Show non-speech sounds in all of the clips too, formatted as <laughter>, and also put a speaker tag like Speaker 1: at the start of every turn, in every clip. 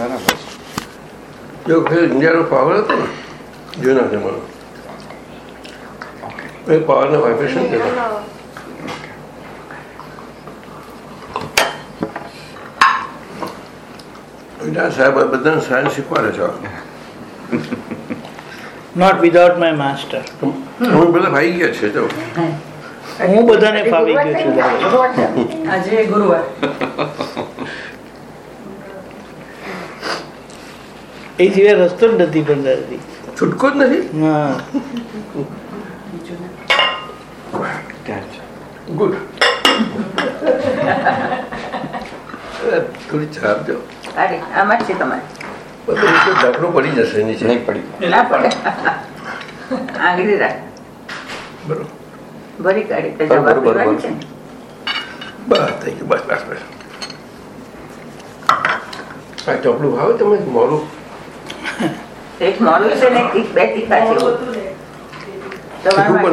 Speaker 1: બરાબર
Speaker 2: જો વખતે ઇન્ડિયાનો પાવર હતો ને જૂના જમાનો. એ પાવરને વાઇબ્રેશન કહેવાય. આ સાહેબ બધાને સાયન્સ શીખવાડે છે.
Speaker 3: નોટ વિધાઉટ માય માસ્ટર
Speaker 2: હું બધા ભાઈ ગયા છે તો
Speaker 3: હું બધાને ફાવી ગયો છે.
Speaker 4: આજે ગુરુવાર.
Speaker 3: એ સિવાય રસ્તો જ નથી દાદાજી
Speaker 2: છૂટકો જ નથી?
Speaker 3: હા.
Speaker 2: ગુડ. થોડી ચા આપજો.
Speaker 4: અરે આમાં છે તમારે.
Speaker 2: બધું પડી જશે નીચે
Speaker 1: નહીં પડી.
Speaker 4: ના પડે. આંગળી રાખ.
Speaker 2: બરોબર
Speaker 4: ભરી કાઢી
Speaker 1: બરોબર,
Speaker 4: છે
Speaker 2: બસ થઈ ગયું બસ બસ બસ. આ ચોપડું ભાવે તમે મોરું.
Speaker 4: એક મોડું છે ને એક બે છે.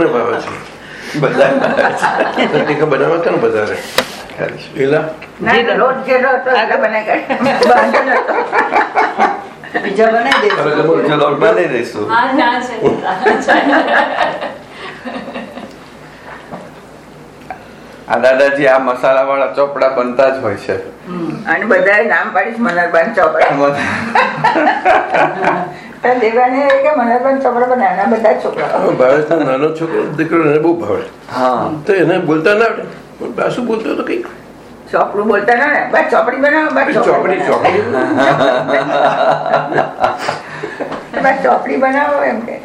Speaker 2: ભાવે છે.
Speaker 1: બધા
Speaker 2: વધારે
Speaker 4: બનાવી. બાંધો. બીજા દઈશું.
Speaker 1: આ દાદાજી આ મસાલા વાળા ચોપડા બનતા જ હોય છે.
Speaker 4: અને બધાએ નામ પાડીશ મનરબાન ચોપડા. દેવાને કે બધા
Speaker 2: ભાવે તો નાનો છોકરો દીકરો એને બહુ ભાવે.
Speaker 1: હા.
Speaker 2: તો એને બોલતા ના આવડે. પણ પાછું બોલતો તો કઈ
Speaker 4: ચોપડું બોલતા ના બસ ચોપડી બનાવો બસ
Speaker 2: ચોપડી ચોપડી
Speaker 4: બસ ચોપડી બનાવો એમ કે.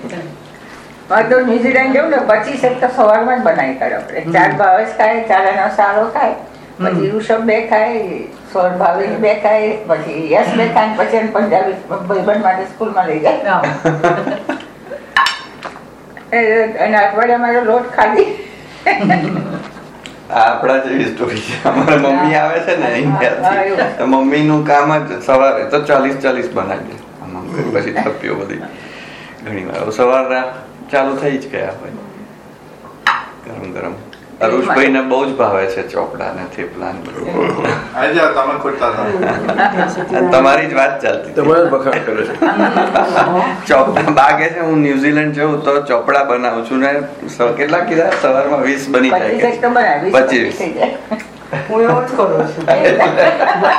Speaker 4: તો ન્યુઝીલેન્ડ જવું ને પચીસ એક તો સવારમાં જ બનાવી કાઢો આપણે. ચાર ભાવે ખાય ચારાનો સારો ખાય. પછી ઋષભ બે ખાય સોળ ભાવિની બે ખાય પછી યશ બે ખાય પછી એને પંજાબી ભાઈબંધ માટે સ્કૂલમાં લઈ જાય. અને અઠવાડિયામાં લોટ ખાધી.
Speaker 1: આપણા જેવી સ્ટોરી છે. અમારા મમ્મી આવે છે ને ઇન્ડિયાથી
Speaker 4: એવું.
Speaker 1: મમ્મીનું કામ જ સવારે તો ચાલીસ ચાલીસ બનાવી પછી થપ્પીઓ બધી. ઘણી વાર સવારના ચાલુ થઈ જ ગયા હોય. ગરમ ગરમ. અરુષભાઈ ને બહુ જ ભાવે છે ચોપડા ને થેપલા ને તમારી જ વાત ચાલતી
Speaker 2: તમારે વખાણ કરે
Speaker 1: ચોપડા બાગે છે હું ન્યુઝીલેન્ડ જઉં તો ચોપડા બનાવું છું ને કેટલા કીધા? સવારમાં વીસ બની જાય. પચીસ.
Speaker 5: હું એવો જ કરું છું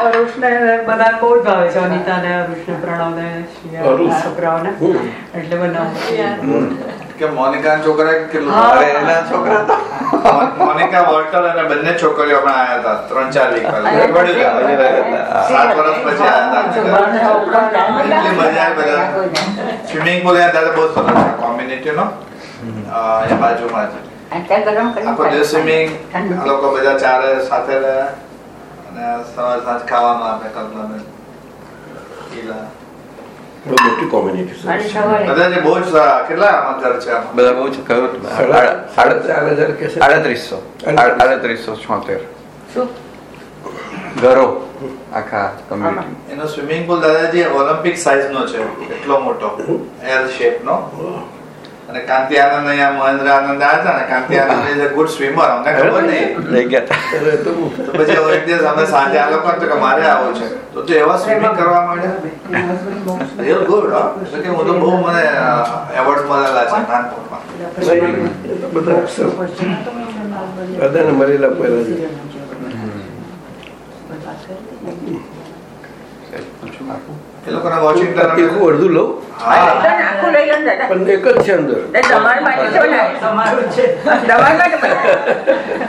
Speaker 5: અરુષને બધા બહુ જ ભાવે છે અનિતાને અરુષને પ્રણવને શિયા,
Speaker 2: અરુષ.
Speaker 5: છોકરાઓને એટલે બનાવું
Speaker 6: કે મોનિકા છોકરા કેટલું
Speaker 1: અરે એના છોકરા તો?
Speaker 6: મોનિકા વોલ્ટર અને બંને છોકરીઓ પણ આયા હતા ત્રણ ચાર વીક પહેલા. સાત વર્ષ પછી આવ્યા હતા. એટલી મજા આવી બધા. સ્વિમિંગ પુલ દાદા બહુ સરસ છે કોમ્યુનિટી નો. એ બાજુમાં જ. આખો દિવસ સ્વિમિંગ આ લોકો બધા ચારે સાથે રહ્યા અને સવાર સાંજ ખાવાનું આપે કલ્પના ઈલા.
Speaker 2: બહુ મોટી કોમ્યુનિટી છે.
Speaker 4: અને સવારે.
Speaker 6: બધા જે બહુ જ સારા- કેટલા આમાં છે
Speaker 1: બધા બહુ છે કયું
Speaker 2: સાડા સાડા ચાર હજાર કે છે?
Speaker 1: આડત્રીસો. આડત્રીસો. છોતેર. ઘરો. આખા કમ્યુનિટી
Speaker 6: એનો સ્વિમિંગ પુલ દાદાજી ઓલિમ્પિક સાઇઝ નો છે. એટલો મોટો. એલ શેપ નો. અને કાંતિ આનંદ અહીંયા મહેન્દ્ર આનંદ આવ્યા હતા ને Kanti Anand is a good swimmer અમને ખબર નહીં.
Speaker 1: લઈ ગયા હતા.
Speaker 2: તો
Speaker 6: તો પછી હવે એક દિવસ અમે સાંજે આ લોકો તો કે મારે આવો છે. તો તે એવા સ્વિમિંગ કરવા માંડ્યા રિયલ ગુડ કે હું તો બહુ મને એવોર્ડ મળેલા છે નાનપણમાં.
Speaker 2: એ બધા બધાને મળેલા પહેલા છે
Speaker 1: પૂછું આપું.
Speaker 6: એ લોકોને વોશિંગ્ટન
Speaker 2: તીખું અડધું લઉં?
Speaker 6: હા.
Speaker 4: આખું લઈ લો ને દાદા.
Speaker 2: પણ એક જ છે અંદર.
Speaker 4: એ માટે જો ને
Speaker 5: તમારું છે.
Speaker 4: તમારા માટે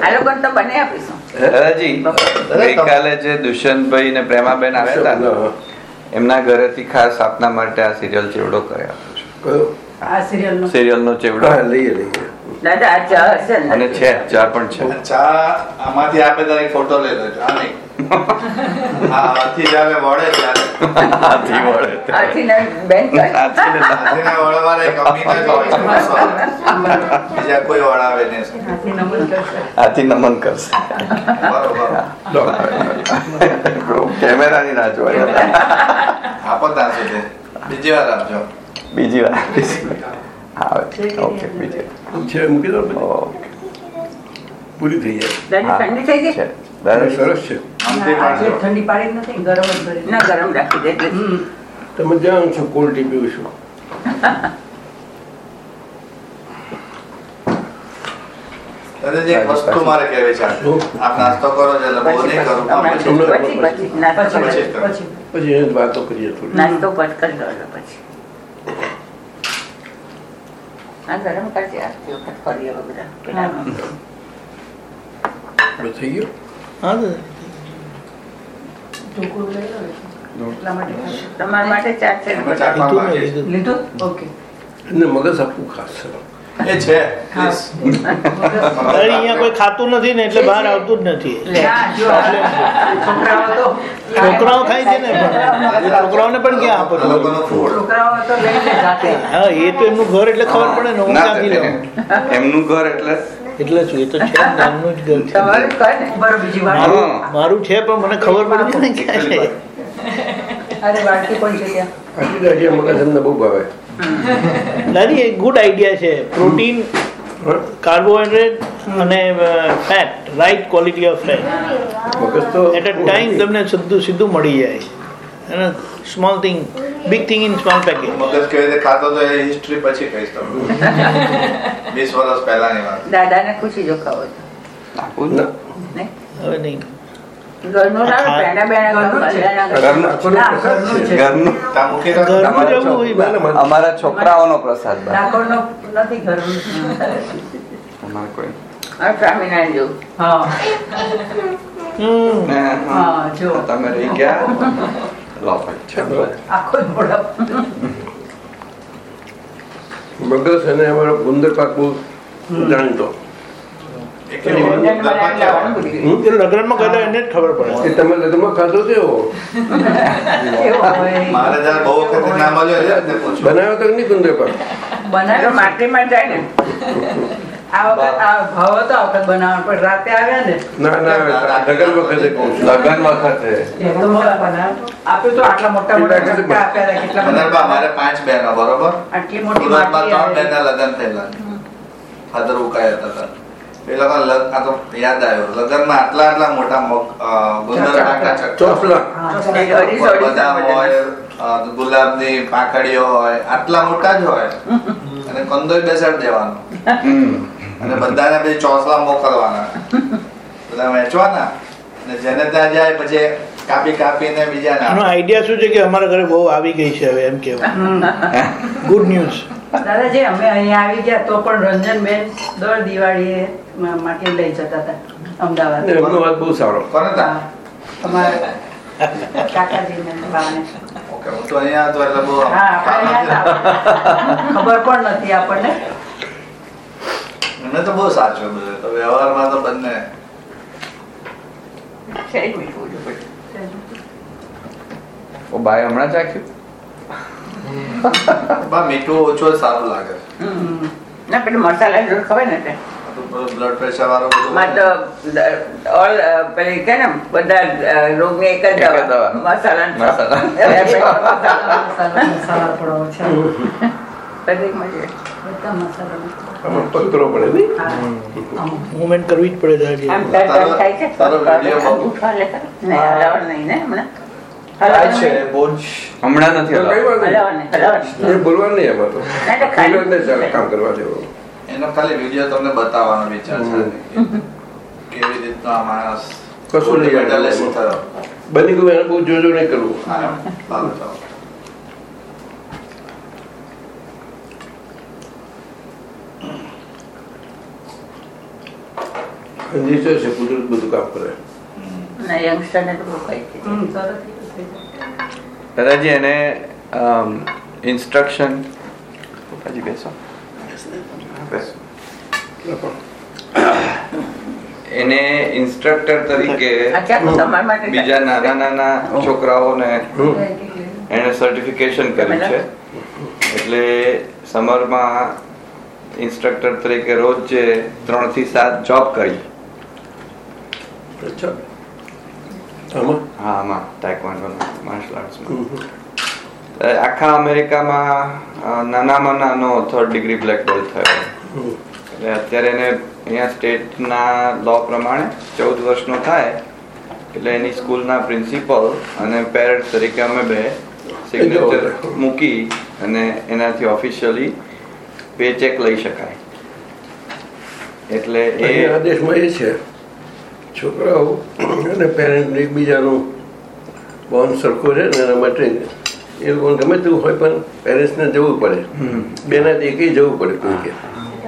Speaker 4: આ લોકોને તો બને આપીશું.
Speaker 1: દાદાજી ગઈકાલે જે દુષ્યંતભાઈ ને પ્રેમાબેન આવ્યા હતા એમના ઘરેથી ખાસ આપના માટે આ સિરિયલ ચેવડો કરી આપું છું
Speaker 2: કયો?
Speaker 5: આ સિરિયલનો.
Speaker 1: સિરિયલ નો ચેવડો
Speaker 2: લઈએ લઈએ.
Speaker 4: દાદા ચા હશે ને?
Speaker 1: અને છે ચા પણ છે.
Speaker 6: ચા આમાંથી આપે તારી ફોટો લઈ લેજો આ નહીં. <laughs> હાથી વળે ત્યારે.
Speaker 1: વળે.
Speaker 4: ને બેન
Speaker 1: ના-
Speaker 6: હોય બીજા કોઈ વળાવે નહીં.
Speaker 5: હાથી નમન કરશે.
Speaker 1: નમન કરશે. <laughs> કેમેરાની ના જોવાય
Speaker 6: આપો ત્યાં સુધી. બીજી વાર આપજો.
Speaker 1: બીજી વાર. હા ઓકે બીજે.
Speaker 2: છે મૂકી દો
Speaker 1: ઓકે.
Speaker 2: પૂરી થઈ જાય.
Speaker 4: દાદી ઠંડી થઈ ગઈ?
Speaker 2: સરસ છે.
Speaker 5: ઠંડી પાડી નથી. ગરમ જ ભરી
Speaker 4: ના ગરમ રાખી દે.
Speaker 2: તમે જાણો છો કોલ્ડ ટી પીવું છું.
Speaker 6: દાદાજી એક વસ્તુ મારે કહેવી છે. આપ નાસ્તો કરો છો એટલે બહુ નહીં કરું પછી
Speaker 4: પછી પછી
Speaker 2: વાતો કરીએ થોડી.
Speaker 4: નાસ્તો પટ કરી દો પછી. આ ગરમ કરજે આવતી વખત હવે બધા.
Speaker 2: હવે થઈ ગયું
Speaker 3: હા
Speaker 5: ખાધું.
Speaker 4: તમારા માટે ચાર
Speaker 3: લીધું
Speaker 5: ઓકે
Speaker 2: મગજ આપવું ખાસ છે
Speaker 6: એ છે. <laughs>
Speaker 3: અહીંયા કોઈ ખાતું નથી ને એટલે બહાર આવતું જ નથી.
Speaker 5: છોકરાઓ તો
Speaker 3: ખાય છે ને પણ. છોકરાઓને પણ ક્યાં આપો હા એ તો એમનું ઘર એટલે ખબર પડે ને હું ક્યાંથી લઉં?
Speaker 1: એમનું ઘર એટલે
Speaker 3: એટલે શું એ તો છે જ ઘર મારું છે પણ મને ખબર પડે ક્યાં છે.
Speaker 5: અરે વાટકી પણ છે ત્યાં.
Speaker 2: આટલી દાઢી મગજ અમને બહુ ભાવે.
Speaker 3: દાદી એક ગુડ આઈડિયા છે. પ્રોટીન? કાર્બોહાઈડ્રેટ અને fat right quality of fat
Speaker 2: તો
Speaker 3: એટ અ ટાઈમ તમને સીધું સીધું મળી જાય. અને small thing big thing in small package
Speaker 6: મગજ કેવી રીતે ખાતો તો એ હિસ્ટ્રી પછી કહીશ તમને. <laughs> વીસ વર્ષ પહેલાની વાત.
Speaker 4: દાદાને પૂછી જો ખાવો?
Speaker 3: હવે નહીં.
Speaker 4: ઘરનું પેંડા બેંડા
Speaker 1: અમારા છોકરાઓનો પ્રસાદ
Speaker 5: નથી ઘરનું.
Speaker 1: અમારે કોઈ
Speaker 4: સ્વામિનારાયણ જેવું.
Speaker 5: હા.
Speaker 1: ને, હા.
Speaker 5: હા, જો.
Speaker 1: તમે રહી ગયા.
Speaker 2: મગજ અને અમારો ગુંદર પાક બહુ જાણીતો.
Speaker 4: ગઈ.
Speaker 3: એ લગ્નમાં ગયેલા એને જ ખબર પડે.
Speaker 2: તમે લગ્નમાં ખાધો
Speaker 5: કેવો
Speaker 2: બનાવ્યો તો નહીં
Speaker 5: બનાવ્યો
Speaker 4: જાય ને.
Speaker 5: તો
Speaker 6: મારે પાંચ બહેનો બરોબર?
Speaker 5: આટલી મોટી.
Speaker 6: લગ્ન થયેલા. ફાધર ઉકાયા હતા. એ લોકો આ તો યાદ આવ્યો લગ્નમાં આટલા આટલા મોટા મગ- અ, ગુંદર પાકના ચક્કર.
Speaker 2: ચોસલા
Speaker 5: હા,
Speaker 4: એક અઢીસો અઢીસો.
Speaker 6: બદામ
Speaker 4: બધા.
Speaker 6: હોય ગુલાબની પાંખડીઓ હોય આટલા મોટા જ હોય. <laughs> અને કંદોય બેસાડી દેવાનો. અને બધાને પછી ચોસલા મોકલવાના. બધા વેચવાના. અને જેને ત્યાં જાય પછી કાપી કાપીને બીજાને
Speaker 3: આઈડિયા શું છે કે અમારા ઘરે બહુ આવી ગઈ છે હવે એમ કેવું ગુડ ન્યૂઝ
Speaker 5: દાદાજી અમે અહીંયા આવી ગયા તો પણ રંજનબેન દર દિવાળીએ માટી લઈ જતા હતા અમદાવાદ.
Speaker 2: બહુ સારો.
Speaker 5: કાકાજીને બાને. ખબર પણ નથી આપણને.
Speaker 6: તો બહુ સાચું બધું તો વ્યવહારમાં તો બંને.
Speaker 1: ઓ બાય હમણાં ચાખ્યું
Speaker 6: બા મીઠું ઓછો સારું લાગે.
Speaker 4: ના પેલું મસાલા જોડે ખવાય ને
Speaker 6: બ્લડ પ્રેશર વાળો
Speaker 4: ઓલ પેલી કે ને બધા રોગની એક જ
Speaker 1: દવા.
Speaker 4: મસાલા <laughs> હમણાં.
Speaker 1: નથી.
Speaker 2: બોલવાનું નહીં એમાં તો. કામ કરવા દેવો
Speaker 6: એનો ખાલી વિડિયો તમને બતાવવાનો વિચાર છે. કેવી રીતનો આ માણસ
Speaker 2: કશું નહીં. યાદ
Speaker 6: મેડલિસ્ટ થયો.
Speaker 2: બની ગયું એને બહુ જોજો નહીં કરવું. છે કુદરત બધું કામ કરે.
Speaker 1: દાદાજી એને ઇન્સ્ટ્રક્શન બેસો બેસો. એને ઇન્સ્ટ્રક્ટર તરીકે બીજા નાના નાના છોકરાઓને એને સર્ટિફિકેશન કર્યું છે. એટલે સમરમાં ઇન્સ્ટ્રક્ટર તરીકે રોજ જે ત્રણથી સાત જોબ કરી. હા આમાં ટાઇકવાન્ડો માર્શલ આર્ટ્સમાં આખા અમેરિકામાં નાનામાં નાનો થર્ડ ડિગ્રી બ્લેક બેલ્ટ થયો. એટલે અત્યારે એને અહીંયા સ્ટેટના લો પ્રમાણે ચૌદ વર્ષનો થાય એટલે એની સ્કૂલના પ્રિન્સિપલ અને પેરેન્ટ તરીકે અમે બે સિગ્નેચર મૂકી અને એનાથી ઓફિશિયલી પે ચેક લઈ શકાય. એટલે એ
Speaker 2: આદેશમાં એ છે છોકરાઓ અને પેરેન્ટ એકબીજાનું બોન્ડ સરખો રહે ને એના માટે એ લોકોને ગમે તેવું હોય પણ પેરેન્ટ્સને જવું પડે. બેના એક જવું પડે કોઈ કે.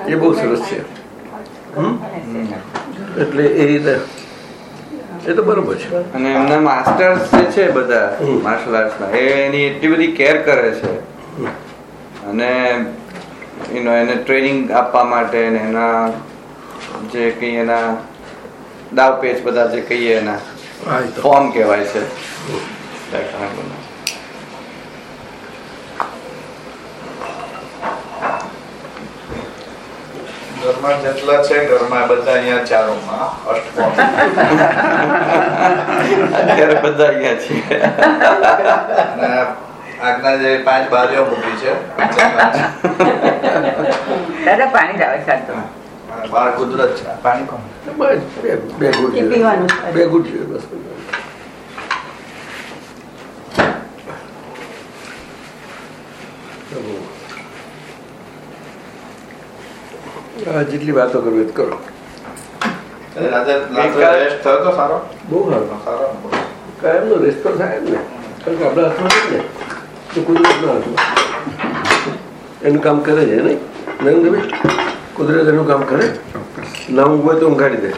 Speaker 2: એ બહુ સરસ છે. એટલે એ રીતે. એ તો બરોબર છે.
Speaker 1: અને એમના માસ્ટર્સ જે છે બધા. માર્શલ આર્ટ્સના એ એની એટલી બધી કેર કરે છે. અને એનો એને ટ્રેનિંગ આપવા માટે ને એના જે કંઈ એના દાવ પેચ બધા જે કહીએ એના ફોર્મ કહેવાય છે.
Speaker 6: ઘરમાં જેટલા છે ઘરમાં બધા અહીંયા ચારોમાં અષ્ટકોણ.
Speaker 1: અત્યારે બધા અહીંયા છે.
Speaker 6: આજના આગના જે પાંચ બારીઓ મૂકી છે પાંચ.
Speaker 4: દાદા પાણી લાવે ચાલતો
Speaker 6: બાર કુદરત છે. પાણી કોણ?
Speaker 2: બસ બે બે ગુટ
Speaker 5: એ પીવાનું છે.
Speaker 2: બે ગુટ છે બસ આ જેટલી વાતો કરવી તો કરો.
Speaker 6: રેસ્ટ તો સારો?
Speaker 2: બહુ સારું.
Speaker 6: સારો.
Speaker 2: કાયમનો રેસ્તો થાય ને. કારણ કે આપણા હાથમાં ને તો કુદરતના હાથમાં એનું કામ કરે છે નહીં? નરેન્દ્રભાઈ કુદરત એનું કામ કરે. ના ઊંઘ હોય તો ઊંઘાડી દે.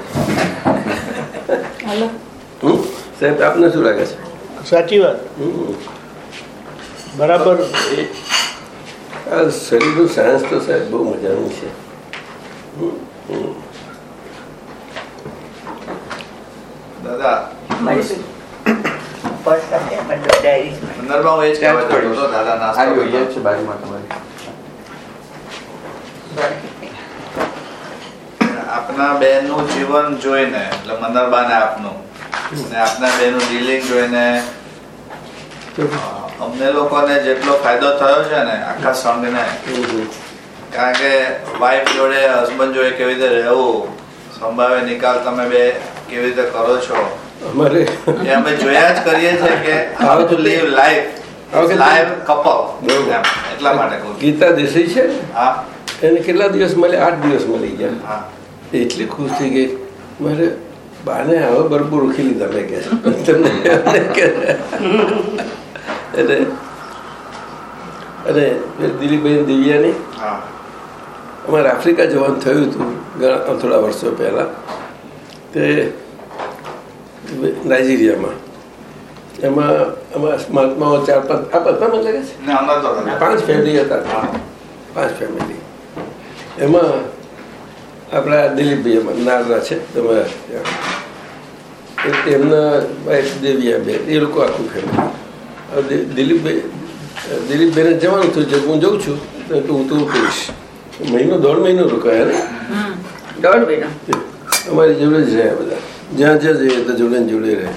Speaker 2: હમ? સાહેબ આપને શું લાગે છે?
Speaker 3: સાચી વાત. બરાબર.
Speaker 2: આ શરીરનું સાયન્સ તો સાહેબ બહુ મજાનું છે.
Speaker 6: દાદા.
Speaker 4: મળીશું.
Speaker 1: નું
Speaker 6: આપના જીવન જોઈને એટલે મનરબાને આપનું. અને આપના બેનનું ડીલિંગ જોઈને અમને લોકોને જેટલો ફાયદો થયો છે ને આખા સંઘને કારણ કે વાઇફ જોડે હસબન્ડ જોડે કેવી રીતે રહેવું સંભાવે નિકાલ તમે બે કેવી રીતે કરો છો?
Speaker 2: અમારે
Speaker 6: એ અમે જોયા જ કરીએ છીએ કે how to live life live couple એટલા માટે કહું
Speaker 2: ગીતા દેસાઈ છે?
Speaker 6: હા.
Speaker 2: એને કેટલા દિવસ મળે? આઠ દિવસ મળી ગયા.
Speaker 6: હા.
Speaker 2: એટલી ખુશ થઈ ગઈ. મારે બાને હવે બરબુ રૂખી લીધા મેં કે તમને એટલે <laughs> અને દિલીપભાઈ દિવ્યાની
Speaker 6: હા.
Speaker 2: અમારે આફ્રિકા જવાનું થયું હતું ઘણા થોડા વર્ષો પહેલાં. તે નાઇજીરિયામાં. એમાં અમારા મહાત્માઓ ચાર પાંચ આ બધા મને લાગે છે. પાંચ ફેમિલી હતા. પાંચ ફેમિલી એમાં આપણા દિલીપભાઈ એમાં નારના છે તમારા ત્યાં. તેમના વાઈફ દેવિયા બે એ લોકો આખું ફેમિલી દિલીપભાઈ દિલીપભાઈને જવાનું થયું છે હું જઉં છું તો હું તો કહીશ મહિનો દોઢ મહિનો રોકાયા ને?
Speaker 4: દોઢ મહિનો.
Speaker 2: અમારી જોડે જ રહ્યા બધા. જ્યાં જ્યાં જઈએ તો જોડે ને જોડે રહે.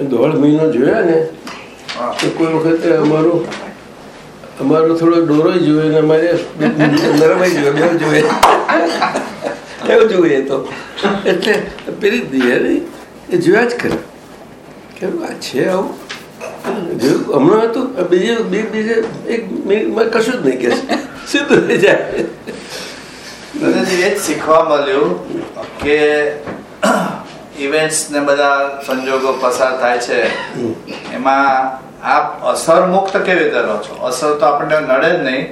Speaker 2: એ દોઢ મહિનો જોયા ને તો કોઈ વખતે અમારું અમારો થોડો ડોરો જોઈએ ને અમારે નરમાઈ જોઈએ બે જોઈએ એવું જોઈએ તો. એટલે પેલી દિવાળી એ જોયા જ કરે કેમ આ છે આવું? જોયું? હમણાં હતું બીજું બીજે એક મિનિટમાં કશું જ નહીં કે સીધું થઈ જાય
Speaker 6: દાદાજી એ જ શીખવા મળ્યું કે ઇવેન્ટ્સ ને બધા સંજોગો પસાર થાય છે એમાં આપ અસર મુક્ત કેવી રીતે રહો છો અસર તો આપણને નડે જ નહીં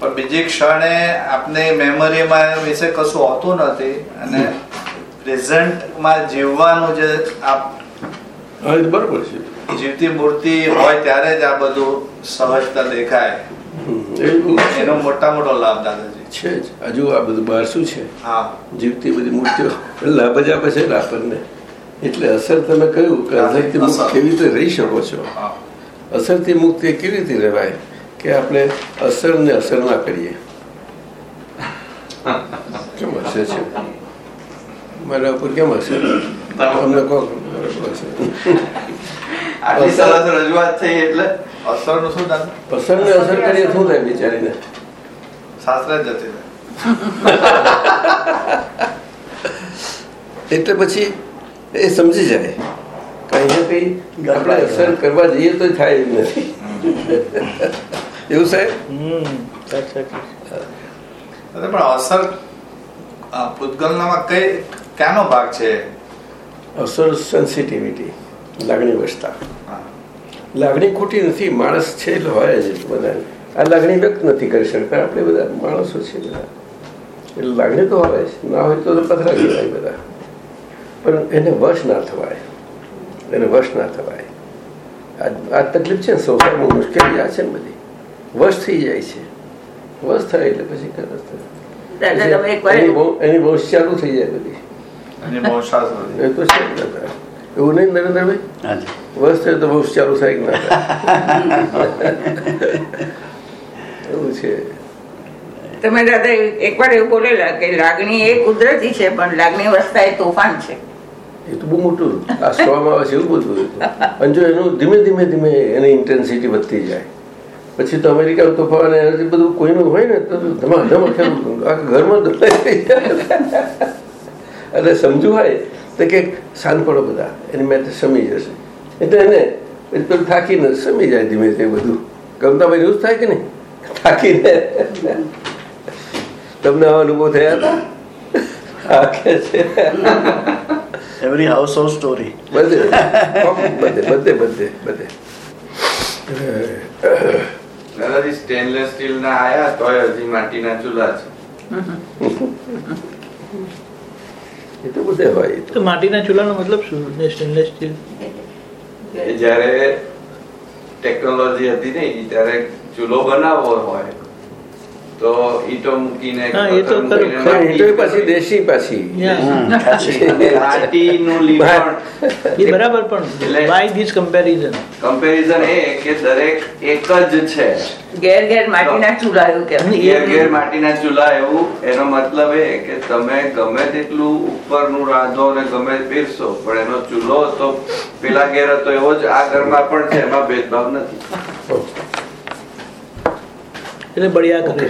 Speaker 6: પણ બીજી ક્ષણે આપની મેમરીમાં વિશે કશું હોતું નથી અને પ્રેઝન્ટમાં જીવવાનું જે આપ
Speaker 2: બરોબર છે
Speaker 6: જીવતી મૂર્તિ હોય ત્યારે જ આ બધું સહજતા દેખાય એનો મોટા મોટો લાભ દાદાજી.
Speaker 2: છે જ. હજુ આ બધું બહાર શું છે? જીવતી બધી મૂર્તિઓ. લાભ જ આપે છે ને આપણને. એટલે અસર તમે કહ્યું કે અસરથી મુક્ત કેવી રીતે રહી શકો છો? અસરથી મુક્ત એ કેવી રીતે રહેવાય? કે આપણે અસરને અસર ના કરીએ. કેમ હશે છે? મારા ઉપર કેમ હશે અમને કહો
Speaker 1: રજૂઆત થઈ એટલે
Speaker 6: અસરનું શું દાદા
Speaker 2: અસરને અસર કરીએ શું થાય બિચારીને?
Speaker 6: શાસ્ત્ર જતી રહે.
Speaker 2: એટલે પછી એ સમજી જાય. કઈ આપણે અસર કરવા જઈએ તો થાય એવું નથી. એવું સાહેબ?
Speaker 6: પણ અસર આ પૂતગલનામાં કઈ ક્યાંનો ભાગ છે?
Speaker 2: અસર સેન્સિટિવિટી લાગણી વસ્તા.
Speaker 6: હા.
Speaker 2: લાગણી ખોટી નથી માણસ છે એટલે હોય જ બધા. આ લાગણી વ્યક્ત નથી કરી શકતા આપણે બધા માણસો છે બધા. એટલે લાગણી તો હોય જ ના હોય તો પથરા કહેવાય બધા. પણ એને વશ ના થવાય. એને વશ ના થવાય. આ આ તકલીફ છે ને સંસારમાં મુશ્કેલી આ છે ને બધી. વશ થઈ જાય છે. વશ થાય એટલે પછી એની વંશ- ચાલુ થઈ જાય બધી.
Speaker 6: બહુ.
Speaker 2: એ તો છે. એવું નહીં નરેન્દ્રભાઈ?
Speaker 7: હાજી.
Speaker 2: વસ્તુ તો બહુ ચાલુ થાય <laughs> એવું છે.
Speaker 4: તમે દાદા એકવાર એવું બોલેલા કે લાગણી એ કુદરતી છે પણ લાગણી વસ્તા એ તોફાન છે.
Speaker 2: એ તો બહુ મોટું. આ સ્ટોમાં આવે છે એવું બધું અને જો એનું ધીમે ધીમે ધીમે એની ઇન્ટેન્સિટી વધતી જાય. પછી તો અમેરિકા તોફાન અને એનાથી બધું કોઈનું હોય ને તો ધમાધમ આખા ઘરમાં <laughs> એટલે સમજુ હોય તો કે શાંત પડો બધા એની મેં સમી જશે. એટલે એને પેલું થાકીને સમી જાય ધીમે ધીમે બધું. ગમતા ભાઈ એવું થાય કે નહીં? થાકીને. તમને આવા અનુભવ થયા હતા? છે.
Speaker 7: એવરી હાઉસ હોલ્ડ સ્ટોરી
Speaker 2: બધે બધે બધે બધે બધે.
Speaker 1: દાદાજી સ્ટેનલેસ સ્ટીલ ના આયા તોય હજી માટીના ચૂલા છે. <laughs>
Speaker 2: એ તો બધે હોય તો.
Speaker 3: માટીના ચૂલાનો મતલબ શું ને સ્ટેનલેસ સ્ટીલ
Speaker 1: જ્યારે ટેકનોલોજી હતી ને ત્યારે ચૂલો બનાવવો હોય તો ઈટો મૂકીને
Speaker 3: હા, એ તો
Speaker 1: પથ્થર મૂકીને
Speaker 3: ખરું.
Speaker 2: પણ એ તો પાછી દેશી પાછી.
Speaker 3: Yeah. <laughs>
Speaker 1: માટીનું
Speaker 3: એ બરાબર પણ બાય ધીસ કમ્પેરિઝન
Speaker 1: કમ્પેરિઝન એ કે દરેક એક જ છે.
Speaker 4: ઘેર ઘેર માટીના ચૂલા એવું
Speaker 1: ઘેર ઘેર માટીના ચૂલા એવું એનો મતલબ એ કે તમે ગમે તેટલું ઉપરનું રાંધો અને ગમે પીરસો પણ એનો ચૂલો તો પેલા ઘેર હતો એવો જ આ ઘરમાં પણ છે એમાં ભેદભાવ નથી.
Speaker 3: એટલે બળિયા કરે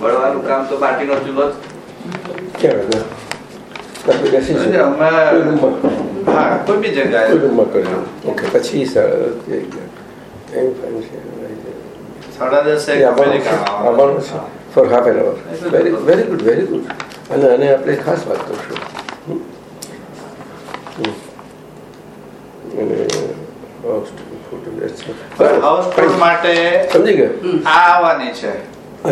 Speaker 1: બળવાનું કામ તો માટીનો ચૂલો જ
Speaker 2: કોઈ
Speaker 6: હા કોઈ બી જગ્યાએ.
Speaker 2: રૂમમાં કરજો ઓકે પછી
Speaker 6: સાડા દસ
Speaker 2: આવવાનું છે for half an hour very very good very good અને અને આપણે ખાસ વાત કરશું. સમજી ગયા?
Speaker 6: આ આવવાની છે.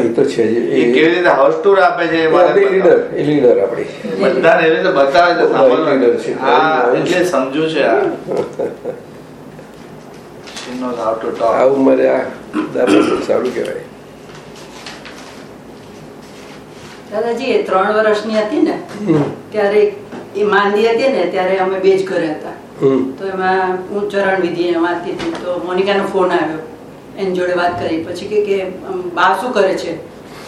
Speaker 2: એ તો છે જ.
Speaker 6: એ કેવી રીતે હાઉસ ટૂર આપે છે એ
Speaker 2: લીડર એ લીડર આપણી.
Speaker 6: બધાને એવી રીતે બતાવે છે સામાન્ય
Speaker 2: લીડર છે.
Speaker 6: હા એટલે સમજુ છે આ.
Speaker 2: આ ઉંમરે આ સારું કહેવાય.
Speaker 5: દાદાજી ત્રણ વર્ષની હતી ને ત્યારે એ માંદી હતી ને ત્યારે અમે બે જ ઘરે હતા તો એમાં હું ચરણ વિધિ વાંચતી હતી તો મોનિકાનો ફોન આવ્યો. એની જોડે વાત કરી. પછી કે બા શું કરે છે?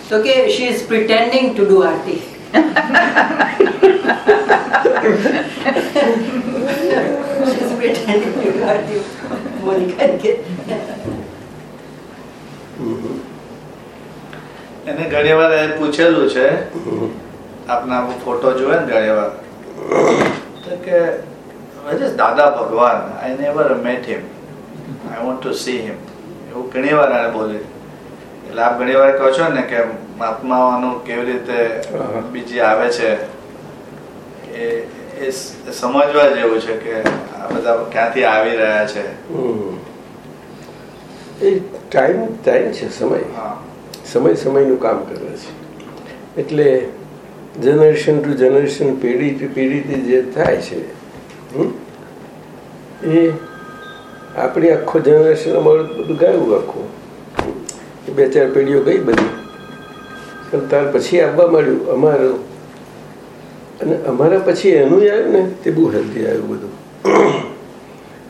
Speaker 5: તો કે she is pretending to do aarti
Speaker 6: એને ઘણી વાર એ પૂછેલું છે. આપના ફોટો જોયે ને ઘણી વાર તો કે Dada Bhagwan. I never met him I want to see him એવું ઘણી વાર આને બોલે. એટલે આપ ઘણી વાર કહો છો ને કે મહાત્માઓનું કેવી રીતે બીજી આવે છે એ એ સમજવા જેવું છે કે આ બધા ક્યાંથી આવી રહ્યા છે.
Speaker 2: એ ટાઈમ ટાઈમ છે સમય.
Speaker 6: હા.
Speaker 2: સમય સમયનું કામ કરે છે. એટલે જનરેશન ટુ જનરેશન પેઢી ટુ પેઢીથી જે થાય છે એ આપણી આખો જનરેશન અમારું બધું ગાયું આખું. બે ચાર પેઢીઓ ગઈ બધી. ત્યાર પછી આવવા માંડ્યું અમારું. અને અમારા પછી એનું આવ્યું ને, તે બહુ હેલ્ધી આવ્યું બધું.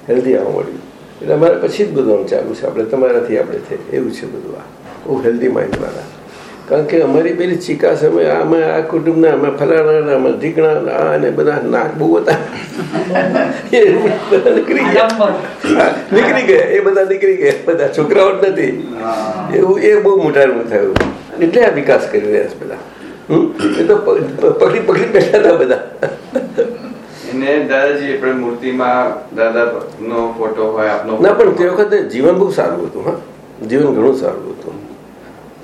Speaker 2: હેલ્ધી આવવા મળ્યું એટલે અમારા પછી જ બધું આમ ચાલુ છે. આપણે તમારાથી આપણે થઈ એવું છે બધું આ. બહુ હેલ્ધી માઇન્ડવાળા કારણ કે અમારી પેલી ચીકા અમે આમાં આ કુટુંબના અમે ફલાણા અમે ઢીકણા આ અને બધા નાક બહુ હતા. નીકળી ગયા. નીકળી ગયા. એ બધા નીકળી ગયા. બધા છોકરાઓ જ નથી. એવું એ બહુ મોટાનું થયું. એટલે આ વિકાસ કરી રહ્યા છે બધા? એ તો પકડી પકડી બેઠા હતા બધા.
Speaker 1: ને દાદાજી આપણે મૂર્તિમાં દાદા નો ફોટો હોય આપનો
Speaker 2: ના પણ તે વખતે જીવન બહુ સારું હતું હા. જીવન ઘણું સારું હતું.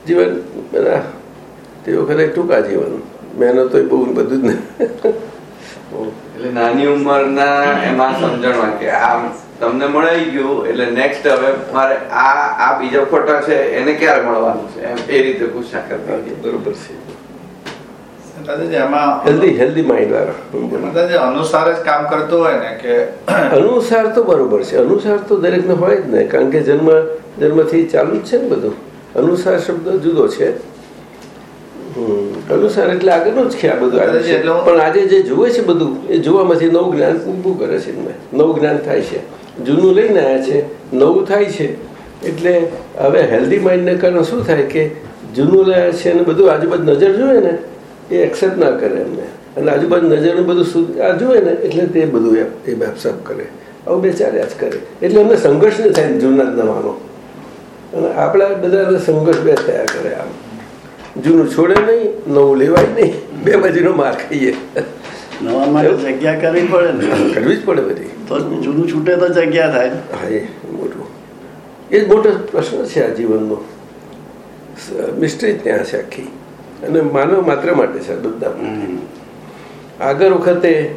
Speaker 2: જીવન બધા તે વખતે ટૂંકા જીવન. મહેનત તો બહુ બધું જ ને.
Speaker 1: એટલે નાની ઉંમરના એમાં સમજણમાં કે આમ તમને મળી ગયું એટલે નેક્સ્ટ હવે મારે આ આ બીજો ફોટો છે એને ક્યારે મળવાનું છે? એમ એ રીતે પૂછ્યા કરતા.
Speaker 2: બરોબર છે. હેલ્ધી હેલ્ધી માઇન્ડ વાળા.
Speaker 6: અનુસાર જ કામ કરતો હોય ને કે <clears throat>
Speaker 2: અનુસાર તો બરોબર છે. અનુસાર તો દરેકને હોય જ ને કારણ કે જન્મ જન્મથી ચાલુ જ છે ને બધું. અનુસાર શબ્દ જુદો છે. અનુસાર એટલે આગળનું જ છે. આ બધું પણ આજે જે જુએ છે બધું એ જોવામાંથી નવું જ્ઞાન ઊભું કરે છે. નવું જ્ઞાન થાય છે. જૂનું લઈને આવ્યા છે નવું થાય છે. એટલે હવે હેલ્ધી માઇન્ડને કારણે શું થાય કે જૂનું લાયા છે અને બધું આજુબાજુ નજર જોવે ને એ એક્સેપ્ટ ના કરે એમને. અને આજુબાજુ નજરનું બધું શું આ જોવે ને એટલે તે બધું એ- એક્સેપ્ટ કરે. આવું બેચાર્યા જ કરે. એટલે એમને સંઘર્ષ ન થાય જૂના જ નવાનો અને આપણા બધા સંઘર્ષ બે થયા કરે આમ. જૂનું છોડે નહીં નવું લેવાય નહીં બે બાજુનો માર ખાઈએ.
Speaker 7: નવા માટે જગ્યા કરવી પડે ને.
Speaker 2: કરવી જ પડે બધી.
Speaker 7: તો જૂનું છૂટે તો જગ્યા થાય.
Speaker 2: હા એ મોટું. એ જ મોટો પ્રશ્ન છે આ જીવનનો. મિસ્ટ્રી ત્યાં છે આખી. અને માનવ માત્ર માટે છે બધા. આગળ વખતે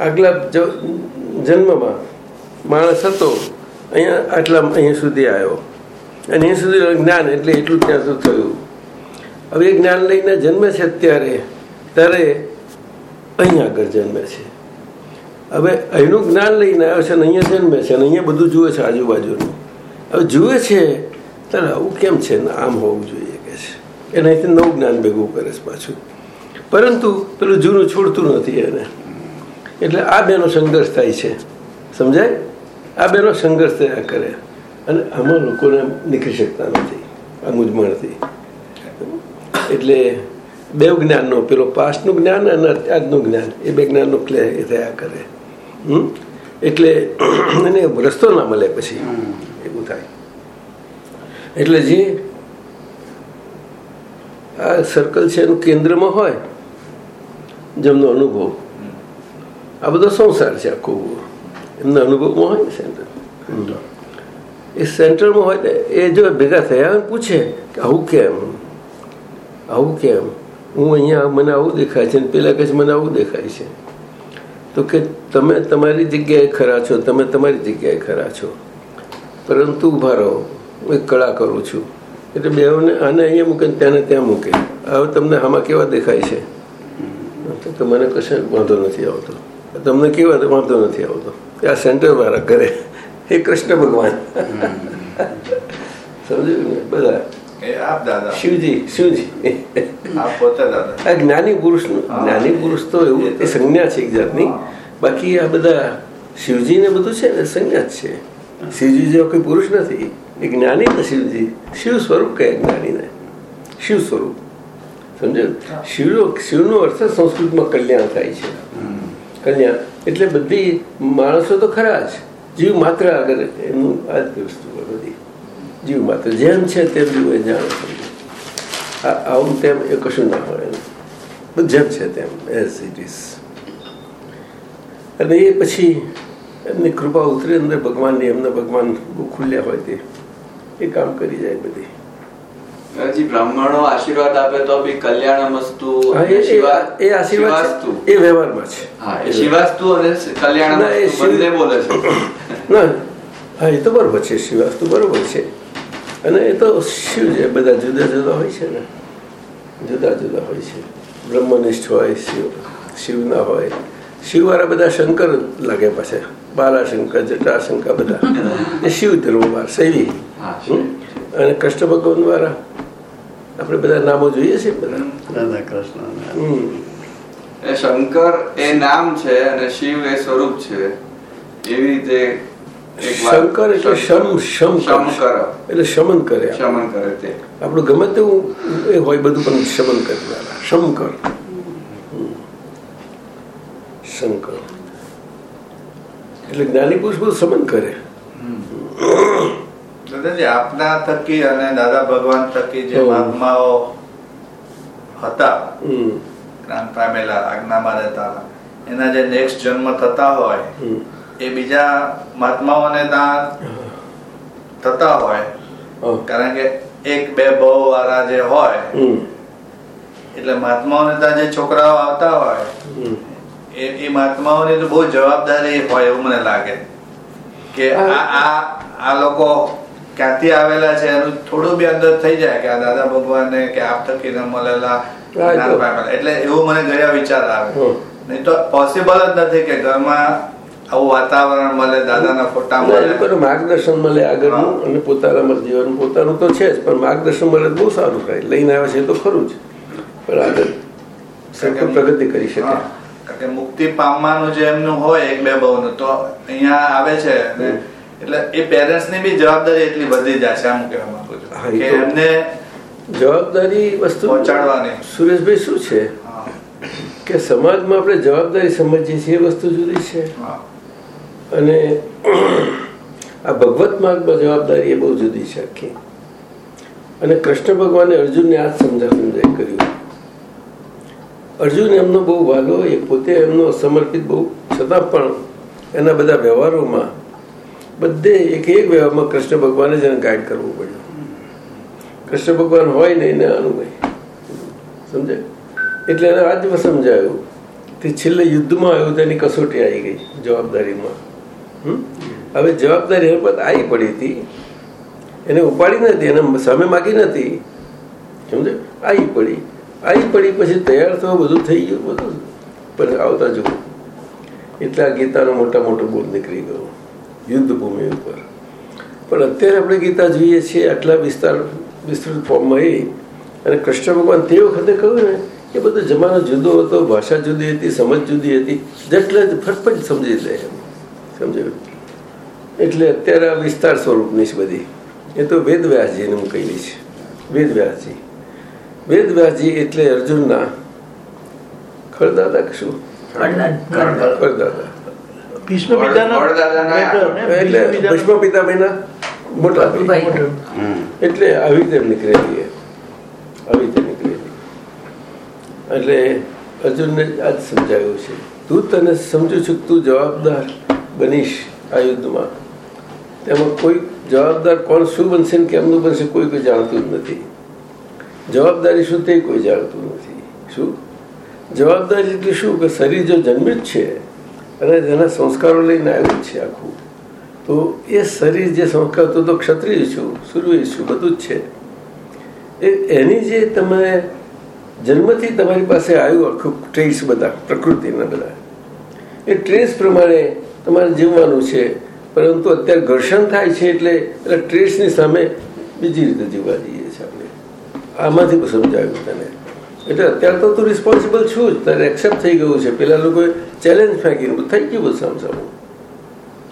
Speaker 2: આગલા જન્મમાં માણસ હતો અહીંયા આટલા અહીંયા સુધી આવ્યો. અને અહીંયા સુધી જ્ઞાન એટલે એટલું ત્યાં તો થયું. હવે એ જ્ઞાન લઈને જન્મે છે અત્યારે ત્યારે અહીં આગળ જન્મે છે. હવે અહીંનું જ્ઞાન લઈને આવ્યો છે અને અહીંયા જન્મે છે અને અહીંયા બધું જુએ છે આજુબાજુનું. હવે જુએ છે, ત્યારે આવું કેમ છે? ને આમ હોવું જોઈએ કે છે. એને અહીંથી નવું જ્ઞાન ભેગું કરે છે પાછું. પરંતુ પેલું જૂનું છોડતું નથી એને. એટલે આ બેનો સંઘર્ષ થાય છે. સમજાય? આ બેનો સંઘર્ષ થયા કરે. અને આમાં લોકોને નીકળી શકતા નથી. આ મૂંઝવણથી એટલે બે જ્ઞાનનો પેલો પાસ્ટનું જ્ઞાન અને આજનું જ્ઞાન એ બે જ્ઞાનનો ક્લે એ થયા કરે. હમ? એટલે <clears throat> એને રસ્તો ના મળે પછી. એવું થાય. એટલે જે આ સર્કલ છે એનું કેન્દ્રમાં હોય જેમનો અનુભવ. આ બધો સંસાર છે આખો. એમના અનુભવમાં હોય ને સેન્ટર. એ સેન્ટરમાં હોય એ જો ભેગા થયા અને પૂછે કે આવું કેમ? આવું કેમ? હું અહીંયા મને આવું દેખાય છે પેલા કહે મને આવું દેખાય છે. તો કે તમે તમારી જગ્યાએ ખરા છો તમે તમારી જગ્યાએ ખરા છો. પરંતુ ઊભા રહો હું એક કળા કરું છું. એટલે બેઓને આને અહીંયા મૂકે ને તેને ત્યાં મૂકે. હવે તમને આમાં કેવા દેખાય છે? તો મને કશે વાંધો નથી આવતો. તમને કેવા વાંધો નથી આવતો. આ સેન્ટર વાળા કરે એ કૃષ્ણ ભગવાન. સમજ્યું ને? બધા. શિવજી શિવજી. આ જ્ઞાની પુરુષનું જ્ઞાની પુરુષ તો એવું એ સંજ્ઞા છે એક જાતની. બાકી આ બધા શિવજીને બધું છે ને સંજ્ઞા જ છે. શિવજી જેવો કોઈ પુરુષ નથી. એ જ્ઞાની ને શિવજી. શિવ સ્વરૂપ કહે જ્ઞાનીને. શિવ સ્વરૂપ. સમજો શિવનો શિવનો અર્થ સંસ્કૃતમાં કલ્યાણ થાય છે. કલ્યાણ એટલે બધી માણસો તો ખરા જ. જીવ માત્ર આગળ એનું આ જ વસ્તુ બધી. જીવ માત્ર જેમ છે તેમ જીવ એ જાણે આવું તેમ એ કશું ના હોય એનું. જેમ છે તેમ એઝ ઇટ ઇઝ અને એ પછી એમની કૃપા ઉતરી અંદર ભગવાનની, એમને ભગવાન બહુ ખુલ્યા હોય તે. એ કામ કરી જાય બધી.
Speaker 1: હજી બ્રાહ્મણો આશીર્વાદ આપે તો બી કલ્યાણમસ્તુ
Speaker 2: હા, એ-
Speaker 1: અને
Speaker 2: એ-
Speaker 1: શિવા-
Speaker 2: એ આશીર્વાદ એ વ્યવહારમાં છે.
Speaker 1: હા એ શિવાસ્તુ અને
Speaker 2: ના, એ
Speaker 1: કલ્યાણમસ્તુ
Speaker 2: શિવ-
Speaker 1: બંને બોલે છે. <coughs>
Speaker 2: ના હા એ તો બરોબર છે શિવાસ્તુ બરોબર છે. અને એ તો શિવ છે બધા જુદા જુદા હોય છે ને જુદા જુદા હોય છે. બ્રહ્મનિષ્ઠ હોય શિવ શિવના હોય. શિવવાળા બધા શંકર લાગે પાસે બાલાશંકર જટાશંકર બધા. <coughs> એ શિવ ધર્મવાર શૈવી અને કૃષ્ણ ભગવાન વાળા આપણે બધા નામો જોઈએ છે બધા?
Speaker 7: રાધા કૃષ્ણ
Speaker 1: એ શંકર એ નામ છે અને શિવ એ સ્વરૂપ છે. એવી રીતે
Speaker 2: શંકર એટલે શમ શમ
Speaker 1: શમ
Speaker 2: એટલે શમન કરે.
Speaker 1: શમન કરે તે.
Speaker 2: આપણું ગમે તેવું એ હોય બધું પણ શમન કરનારા શંકર. શંકર. એટલે જ્ઞાની પુરુષ બધું શમન કરે.
Speaker 6: દાદાજી આપના થકી અને દાદા ભગવાન થકી જે મહાત્માઓ હતા જ્ઞાન પામેલા આજ્ઞામાં રહેતા એના જે નેક્સ્ટ જન્મ થતા હોય એ બીજા મહાત્માઓને દાન થતા હોય. કારણ કે એક બે બહુ વાળા જે હોય. એટલે મહાત્માઓને ત્યાં જે છોકરાઓ આવતા હોય એ એ મહાત્માઓની તો બહુ જવાબદારી હોય એવું મને લાગે. કે આ આ આ લોકો ક્યાંથી આવેલા છે? એનું થોડું બી અંદર થઈ જાય કે આ દાદા ભગવાનને કે આપ મળેલા
Speaker 2: તો.
Speaker 6: જ્ઞાન પામેલા. એટલે એવો મને ગયા વિચાર આવે. નહીં તો પોસિબલ જ નથી કે ઘરમાં આવું વાતાવરણ મળે દાદાના ફોટા
Speaker 2: ના,
Speaker 6: મળે.
Speaker 2: માર્ગદર્શન મળે આગળનું અને પોતાના જીવન પોતાનું તો છે જ પણ માર્ગદર્શન મળે બહુ સારું થાય. લઈને આવે છે તો ખરું જ. પણ આગળ સરખું પ્રગતિ કરી શકે.
Speaker 6: કારણ કે મુક્તિ પામવાનું જે એમનું હોય એક બે બહુનું તો અહીંયા આવે છે ને એટલે એ પેરેન્ટ્સની બી જવાબદારી એટલી વધી જાય છે આમ કહેવા માંગુ છું. કે એમને
Speaker 2: જવાબદારી વસ્તુ
Speaker 6: પહોંચાડવાની.
Speaker 2: સુરેશભાઈ શું છે? કે સમાજમાં આપણે જવાબદારી સમજીએ છીએ એ વસ્તુ જુદી છે. અને આ ભગવત માર્ગમાં જવાબદારી એ બહુ જુદી છે આખી. અને કૃષ્ણ ભગવાને અર્જુનને આ જ સમજા સમજાય કર્યું. અર્જુન એમનો બહુ વાલો એ પોતે એમનો સમર્પિત બહુ છતાં પણ એના બધા વ્યવહારોમાં બધે એક એક વ્યવહારમાં કૃષ્ણ ભગવાને જ એને ગાઈડ કરવું પડ્યું. કૃષ્ણ ભગવાન હોય ને એને અનુભય. સમજે? એટલે એને આજમાં સમજાયું તે છેલ્લે યુદ્ધમાં આવ્યું તેની કસોટી આવી ગઈ જવાબદારીમાં? હવે જવાબદારી એના પર આવી પડી હતી. એને ઉપાડી નથી એને સામે માગી નથી સમજે? આવી પડી. આવી પડી પછી તૈયાર થવા બધું થઈ ગયું બધું. પણ આવતા જુઓ. એટલે આ ગીતાનો મોટા મોટો બોલ નીકળી ગયો. યુદ્ધ ભૂમિ ઉપર. પણ અત્યારે આપણે ગીતા જોઈએ છીએ આટલા વિસ્તાર વિસ્તૃત ફોર્મમાં એ. અને કૃષ્ણ ભગવાન તે વખતે કહ્યું ને એ બધો જમાનો જુદો હતો ભાષા જુદી હતી સમજ જુદી હતી જેટલે જ ફટફટ સમજી લે સમજાયું? એટલે અત્યારે આ વિસ્તાર સ્વરૂપની છે બધી. એ તો વેદવ્યાસજીને કહી છે. વેદવ્યાસજી. વેદવ્યાસજી એટલે અર્જુનના ખરદાદા કે શું? ખરદાદા
Speaker 3: ભીષ્મ પિતાના
Speaker 2: એટલે
Speaker 3: ભીષ્મ પિતાના
Speaker 2: મોટા એટલે આવી રીતે નીકળેલી. આવી રીતે નીકળેલી એટલે અર્જુનને આજ સમજાયું છે. તું તને સમજુ છું તું જવાબદાર બનીશ આ યુદ્ધમાં. તેમાં કોઈ જવાબદાર કોણ શું બનશે ને કેમનું બનશે કોઈ કોઈ જાણતું જ નથી. જવાબદારી શું તે કોઈ જાણતું નથી. શું? જવાબદારી એટલે શું? કે શરીર જો જન્મ્યું જ છે અને જેના સંસ્કારો લઈને આવ્યું છે આખું, તો એ શરીર જે સંસ્કાર, તું તો ક્ષત્રિય છું, સૂર્ય છું, બધું જ છે. એ એની જે તમે જન્મથી તમારી પાસે આવ્યું આખું ટ્રેસ બધા, પ્રકૃતિના બધા. એ ટ્રેસ પ્રમાણે તમારે જીવવાનું છે, પરંતુ અત્યારે ઘર્ષણ થાય છે એટલે એટલે ટ્રેસની સામે બીજી રીતે જીવવા જઈએ છીએ આપણે. આમાંથી સમજાવ્યું તને. એટલે અત્યારે તો તું રિસ્પોન્સિબલ છું જ. તારે એક્સેપ્ટ થઈ ગયું છે. પેલા લોકોએ ચેલેન્જ ફેંકી થઈ ગયું બધું સામસામું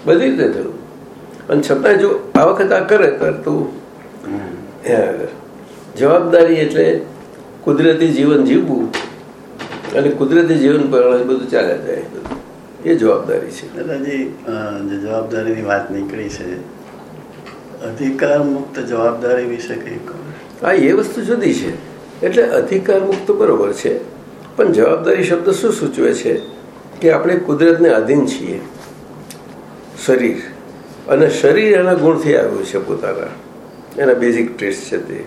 Speaker 2: બધી રીતે થયું. અને છતાં જો આ વખત આ કરે તું એ આગળ જવાબદારી એટલે કુદરતી જીવન જીવવું. અને કુદરતી જીવન પર બધું ચાલ્યા જાય. બધું એ જવાબદારી છે.
Speaker 7: દાદાજી જે જવાબદારીની વાત નીકળી છે અધિકાર મુક્ત જવાબદારી વિશે કંઈક આ
Speaker 2: હા એ વસ્તુ જુદી છે. એટલે અધિકાર મુક્ત બરોબર છે. પણ જવાબદારી શબ્દ શું સૂચવે છે? કે આપણે કુદરતને આધીન છીએ. શરીર. અને શરીર એના ગુણથી આવ્યું છે પોતાના. એના બેઝિક ટ્રેસ છે તે.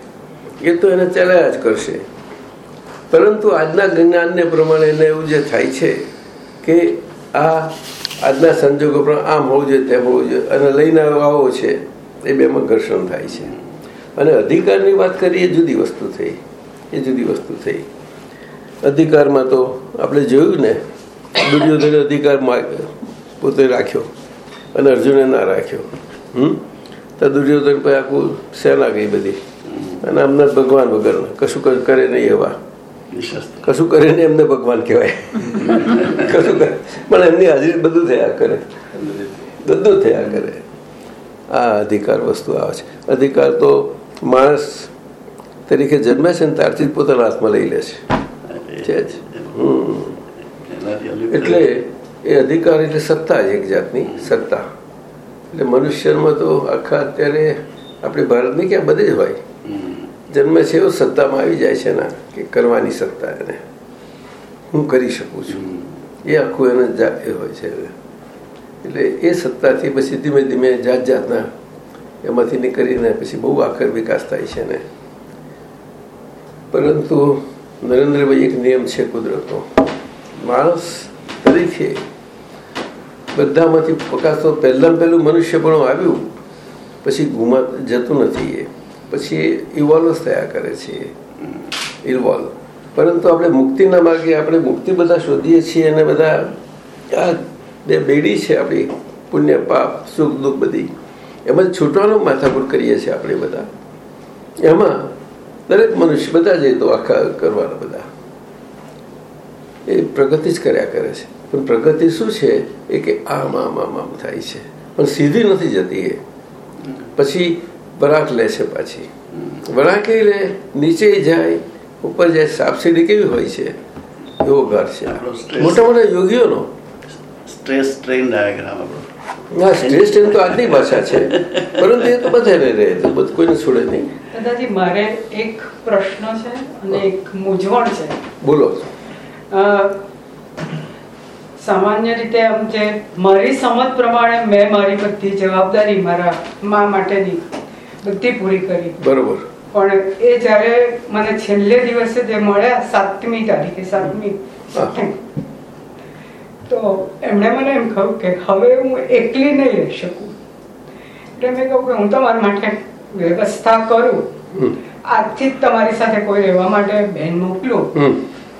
Speaker 2: એ તો એને ચાલ્યા જ કરશે. પરંતુ આજના જ્ઞાનને પ્રમાણે એને એવું જે થાય છે કે આ આજના સંજોગો પણ આમ હોવું જોઈએ, તેમ હોવું જોઈએ અને લઈને આવો છે, એ બેમાં ઘર્ષણ થાય છે. અને અધિકારની વાત કરીએ, જુદી વસ્તુ થઈ. એ જુદી વસ્તુ થઈ. અધિકારમાં તો આપણે જોયું ને દુર્યોધન અધિકાર પોતે રાખ્યો અને અર્જુને ના રાખ્યો. હમ? તો દુર્યોધન પછી આખું સેના ગઈ બધી. અને અમને ભગવાન વગર કશું કરે નહીં એવા. કશું કરે નહીં એમને ભગવાન કહેવાય. કશું કરે. પણ એમની હાજરી બધું થયા કરે. બધું થયા કરે. આ અધિકાર વસ્તુ આવે છે. અધિકાર તો માણસ તરીકે જન્મે છે ને ત્યારથી જ પોતાના હાથમાં લઈ લે છે. એટલે એ અધિકાર એટલે સત્તા એક જાતની સત્તા. એટલે મનુષ્યમાં તો આખા અત્યારે આપણે ભારતની ક્યાં બધે જ હોય. જન્મે છે એવું સત્તામાં આવી જાય છે ને કે કરવાની સત્તા એને. હું કરી શકું છું. એ આખું એને એ હોય છે એટલે એ સત્તાથી પછી ધીમે ધીમે જાત જાતના એમાંથી નીકળીને પછી બહુ આખર વિકાસ થાય છે ને. પરંતુ નરેન્દ્રભાઈ એક નિયમ છે કુદરતનો. માણસ તરીકે બધામાંથી પ્રકાશ તો પહેલાં પહેલું પણ આવ્યું, પછી ગુમા જતું નથી એ. પછી ઇવોલ્વ થયા કરે છે ઇવોલ્વ પરંતુ આપણે મુક્તિના માર્ગે આપણે મુક્તિ બધા શોધીએ છીએ અને બધા આ બે બેડી છે આપણી, પુણ્ય, પાપ, સુખ, દુઃખ બધી. એમાં છૂટવાનો માથાકૂટ કરીએ છીએ આપણે બધા. એમાં દરેક મનુષ્ય બધા જ તો આખા કરવાના બધા. એ પ્રગતિ જ કર્યા કરે છે. પણ પ્રગતિ શું છે? એ કે આમ આમ આમ આમ થાય છે. પણ સીધી નથી જતી એ. પછી વરાક લે છે પાછી. વરાકે લે નીચે જાય ઉપર જાય સાબસીડી કેવી હોય છે? એવો ઘર છે. મોટા મોટા યોગીઓનો.
Speaker 7: સ્ટ્રેસ ટ્રેન ડાયાગ્રામ આપણો.
Speaker 2: ના સ્ટ્રેસ ટેન તો આજની ભાષા છે. પરંતુ એ તો બધાને રહે તો બધું કોઈને છોડે નહીં.
Speaker 8: દાદાજી મારે એક પ્રશ્ન છે અને એક મૂંઝવણ છે.
Speaker 2: બોલો.
Speaker 8: સામાન્ય રીતે આમ જે મારી સમજ પ્રમાણે મેં મારી બધી જવાબદારી મારા મા માટેની બધી પૂરી કરી.
Speaker 2: બરોબર.
Speaker 8: પણ એ જ્યારે મને છેલ્લે દિવસે જે મળ્યા સાતમી તારીખે સાતમી તો એમણે મને એમ કહ્યું કે હવે હું એકલી નહીં રહી શકું. એટલે મેં કહ્યું કે હું તમારા માટે વ્યવસ્થા કરું. આજથી જ તમારી સાથે કોઈ રહેવા માટે બેન મોકલું.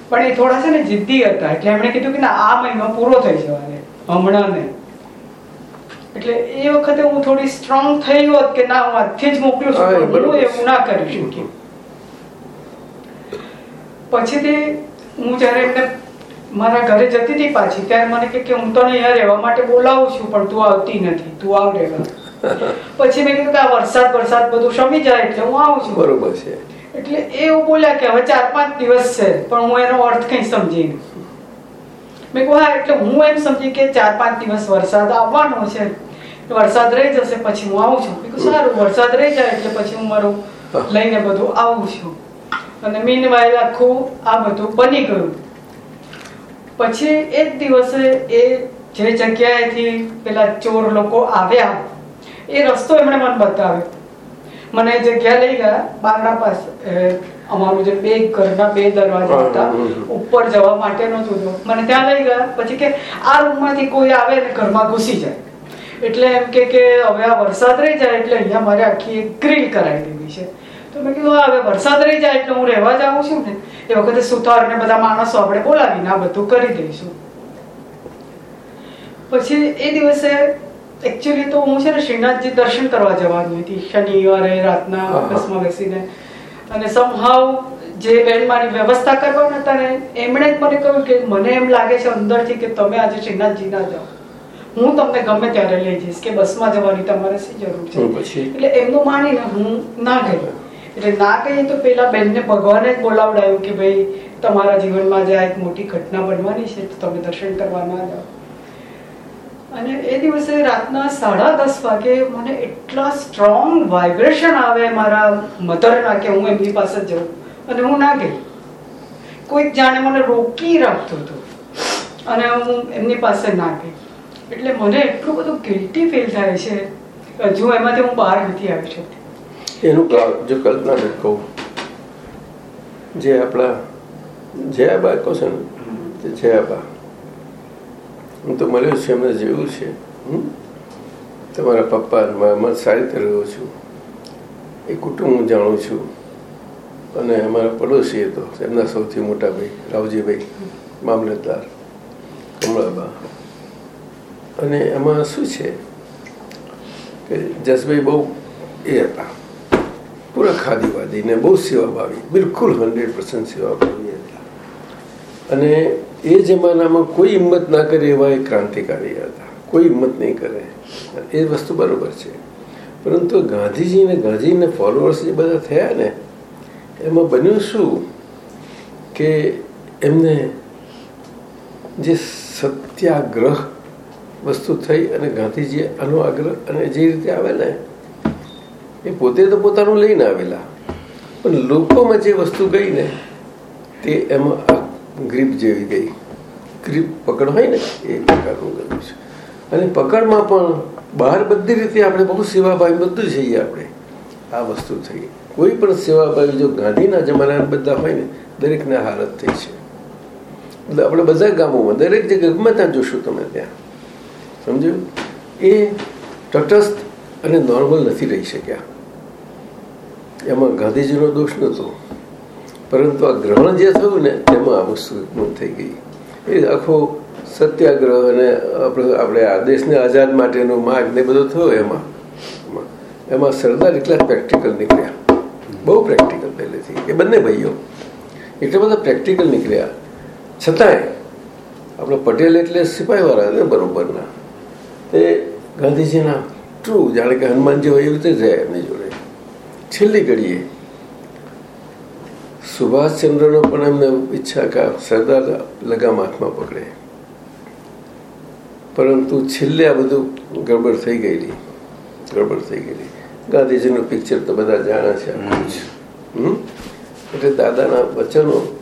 Speaker 8: પણ એ થોડા છે ને જિદ્દી હતા. એટલે એમણે કીધું કે ના આ મહિનો પૂરો થઈ જવાને હમણાં ને એટલે એ વખતે હું થોડી સ્ટ્રોંગ થઈ હોત કે ના હું આજથી જ મોકલું છું
Speaker 2: હું
Speaker 8: એવું ના કરી શકી. પછી તે હું જ્યારે એમને મારા ઘરે જતી હતી પાછી ત્યારે મને કહે કે હું તને અહીંયા રહેવા માટે બોલાવું છું પણ તું આવતી નથી તું આવ રહેવા. <laughs> પછી મેં કીધું કે આ વરસાદ વરસાદ બધું શમી જાય એટલે હું આવું છું.
Speaker 2: બરોબર છે.
Speaker 8: એટલે એ એવું બોલ્યા કે હવે ચાર પાંચ દિવસ છે પણ હું એનો અર્થ કંઈ સમજી મેં કહ્યું હા એટલે હું એમ સમજી કે ચાર પાંચ દિવસ વરસાદ આવવાનો છે વરસાદ રહી જશે પછી હું આવું છું. મેં સારું વરસાદ રહી જાય એટલે પછી હું મારું લઈને બધું આવું છું. અને મીનવાઇલ આખું આ બધું બની ગયું. પછી એ જ દિવસે એ જે જગ્યાએથી પેલા ચોર લોકો આવ્યા એ રસ્તો એમણે મને બતાવ્યો. મને જગ્યા લઈ ગયા બારણા પાસે અમારું જે બે ઘરના બે દરવાજા હતા. ઉપર જવા માટેનો જુદો મને ત્યાં લઈ ગયા પછી કે આ રૂમમાંથી કોઈ આવે ને ઘરમાં ઘૂસી જાય. એટલે એમ કે કે હવે આ વરસાદ રહી જાય એટલે અહીંયા મારે આખી એક ગ્રીલ કરાવી દેવી છે. તો મેં કીધું હવે વરસાદ રહી જાય એટલે હું રહેવા જાઉં છું ને. એ વખતે સુથાર ને બધા માણસો આપણે બોલાવીને આ બધું કરી દઈશું. પછી એ દિવસે એકચ્યુઅલી તો હું છે ને શ્રીનાથજી દર્શન કરવા જવાની હતી શનિવારે રાતના. બસમાં બેસીને. અને સમહાવ જે બેન મારી વ્યવસ્થા કરવાના હતા ને એમણે જ મને કહ્યું કે મને એમ લાગે છે અંદરથી કે તમે આજે શ્રીનાથજી ના જાઓ. હું તમને ગમે ત્યારે લઈ જઈશ કે બસમાં જવાની તમારે શી જરૂર છે? એટલે એમનું માનીને હું ના ગઈ. એટલે ના કહીએ તો પેલા બેનને ભગવાને જ બોલાવડાયું કે ભાઈ, તમારા જીવનમાં જે આ એક મોટી ઘટના બનવાની છે, તો તમે દર્શન કરવા જાઓ. અને એ દિવસે રાતના સાડા દસ વાગે મને એટલા સ્ટ્રોંગ વાઇબ્રેશન આવે મારા મધરના કે હું એમની પાસે જાઉં. અને હું ના ગઈ. કોઈક જાણે મને રોકી રાખતું હતું. અને હું એમની પાસે ના ગઈ. એટલે મને એટલું બધું ગિલ્ટી ફીલ થાય છે. હજુ એમાંથી હું બહાર નથી આવી શકતી.
Speaker 2: એનું જો કલ્પના નથી કહું. જે આપણા જયાબા કહો છો ને, તે જયાબા. હું તો મળ્યો છું એમને જેવું છે? તમારા પપ્પા અને મા- સારી રીતે રહ્યો છું. એ કુટુંબ હું જાણું છું. અને અમારા પડોશી હતો, એમના સૌથી મોટા ભાઈ, રાવજીભાઈ મામલતદાર, કમળાબા. અને એમાં શું છે કે જસભાઈ બહુ એ હતા. પૂરા ખાદીવાદીને બહુ સેવા ભાવી બિલકુલ હંડ્રેડ પર્સન્ટ સેવાભાવી હતા અને એ જમાનામાં કોઈ હિંમત ના કરે એવા એ ક્રાંતિકારી હતા કોઈ હિંમત નહીં કરે એ વસ્તુ બરાબર છે પરંતુ ગાંધીજીને ગાંધીને ફોલોઅર્સ જે બધા થયા ને એમાં બન્યું શું કે એમને જે સત્યાગ્રહ વસ્તુ થઈ અને ગાંધીજીએ આનો આગ્રહ અને જે રીતે આવે ને એ પોતે તો પોતાનું લઈને આવેલા. પણ લોકોમાં જે વસ્તુ ગઈ ને, તે એમાં ગ્રીપ જેવી ગઈ. ગ્રીપ પકડ હોય ને, એ પ્રકારનું ગયું છે. અને પકડમાં પણ બહાર બધી રીતે આપણે બહુ સેવાભાવી બધું જઈએ આપણે. આ વસ્તુ થઈ. કોઈ પણ સેવાભાવી જો ગાંધીના જમાના બધા હોય ને, દરેકને હાલત થઈ છે. આપણે બધા ગામોમાં, દરેક જગ્યાએ ગમે ત્યાં જોશો તમે ત્યાં. સમજ્યું? એ તટસ્થ અને નોર્મલ નથી રહી શક્યા. એમાં ગાંધીજીનો દોષ નહોતો. પરંતુ આ ગ્રહણ જે થયું ને, તેમાં આ વસ્તુ થઈ ગઈ. એ આખો સત્યાગ્રહ અને આપણે આપણે આ દેશને આઝાદ માટેનો માર્ગ ને બધો થયો એમાં. એમાં- સરદાર એટલા પ્રેક્ટિકલ નીકળ્યા. બહુ પ્રેક્ટિકલ પહેલેથી. એ બંને ભાઈઓ. એટલા બધા પ્રેક્ટિકલ નીકળ્યા. છતાંય, આપણે પટેલ એટલે સિપાહીવાળા ને બરોબરના. તે ગાંધીજીના ટ્રુ જાણે કે હનુમાનજી હોય એવી રીતે જાય એમની જોડે. છેલ્લી ઘડીએ સુભાષચંદ્રનો પણ એમને ઈચ્છા કે સરદાર લગામ હાથમાં પકડે. પરંતુ છેલ્લે આ બધું ગડબડ થઈ ગયેલી. ગડબડ થઈ ગયેલી. ગાંધીજીનું પિક્ચર તો બધા જાણે છે. હમ? એટલે દાદાના વચનો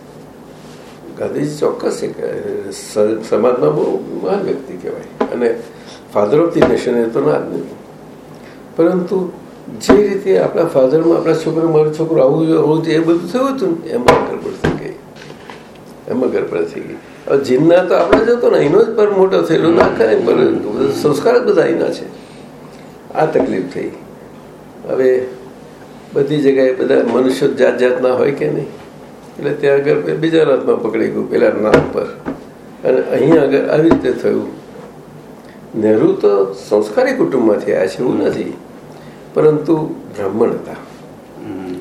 Speaker 2: ગાંધીજી ચોક્કસ સમાજમાં બહુ મહાન વ્યક્તિ કહેવાય. અને ફાધર ઓફ ધી નેશન એ તો ના જ નહીં. પરંતુ જે રીતે આપણા ફાધરમાં આપણા છોકરો મારો છોકરો આવું જોઈએ, એ બધું થયું હતું ને એમાં ગરબડ થઈ ગઈ. એમાં ગરબડ થઈ ગઈ. હવે જીનના તો આપણે જતો ને એનો જ પર મોટો થયેલો ના કરે પરંતુ સંસ્કાર બધા એના છે. આ તકલીફ થઈ. હવે બધી જગ્યાએ બધા મનુષ્યો જાત જાતના હોય કે નહીં એટલે ત્યાં આગળ બીજા રાતમાં પકડી ગયું પેલા નામ પર. અને અહીંયા આગળ આવી રીતે થયું. નહેરુ તો સંસ્કારી કુટુંબમાંથી આવ્યા છે એવું નથી. પરંતુ બ્રાહ્મણ હતા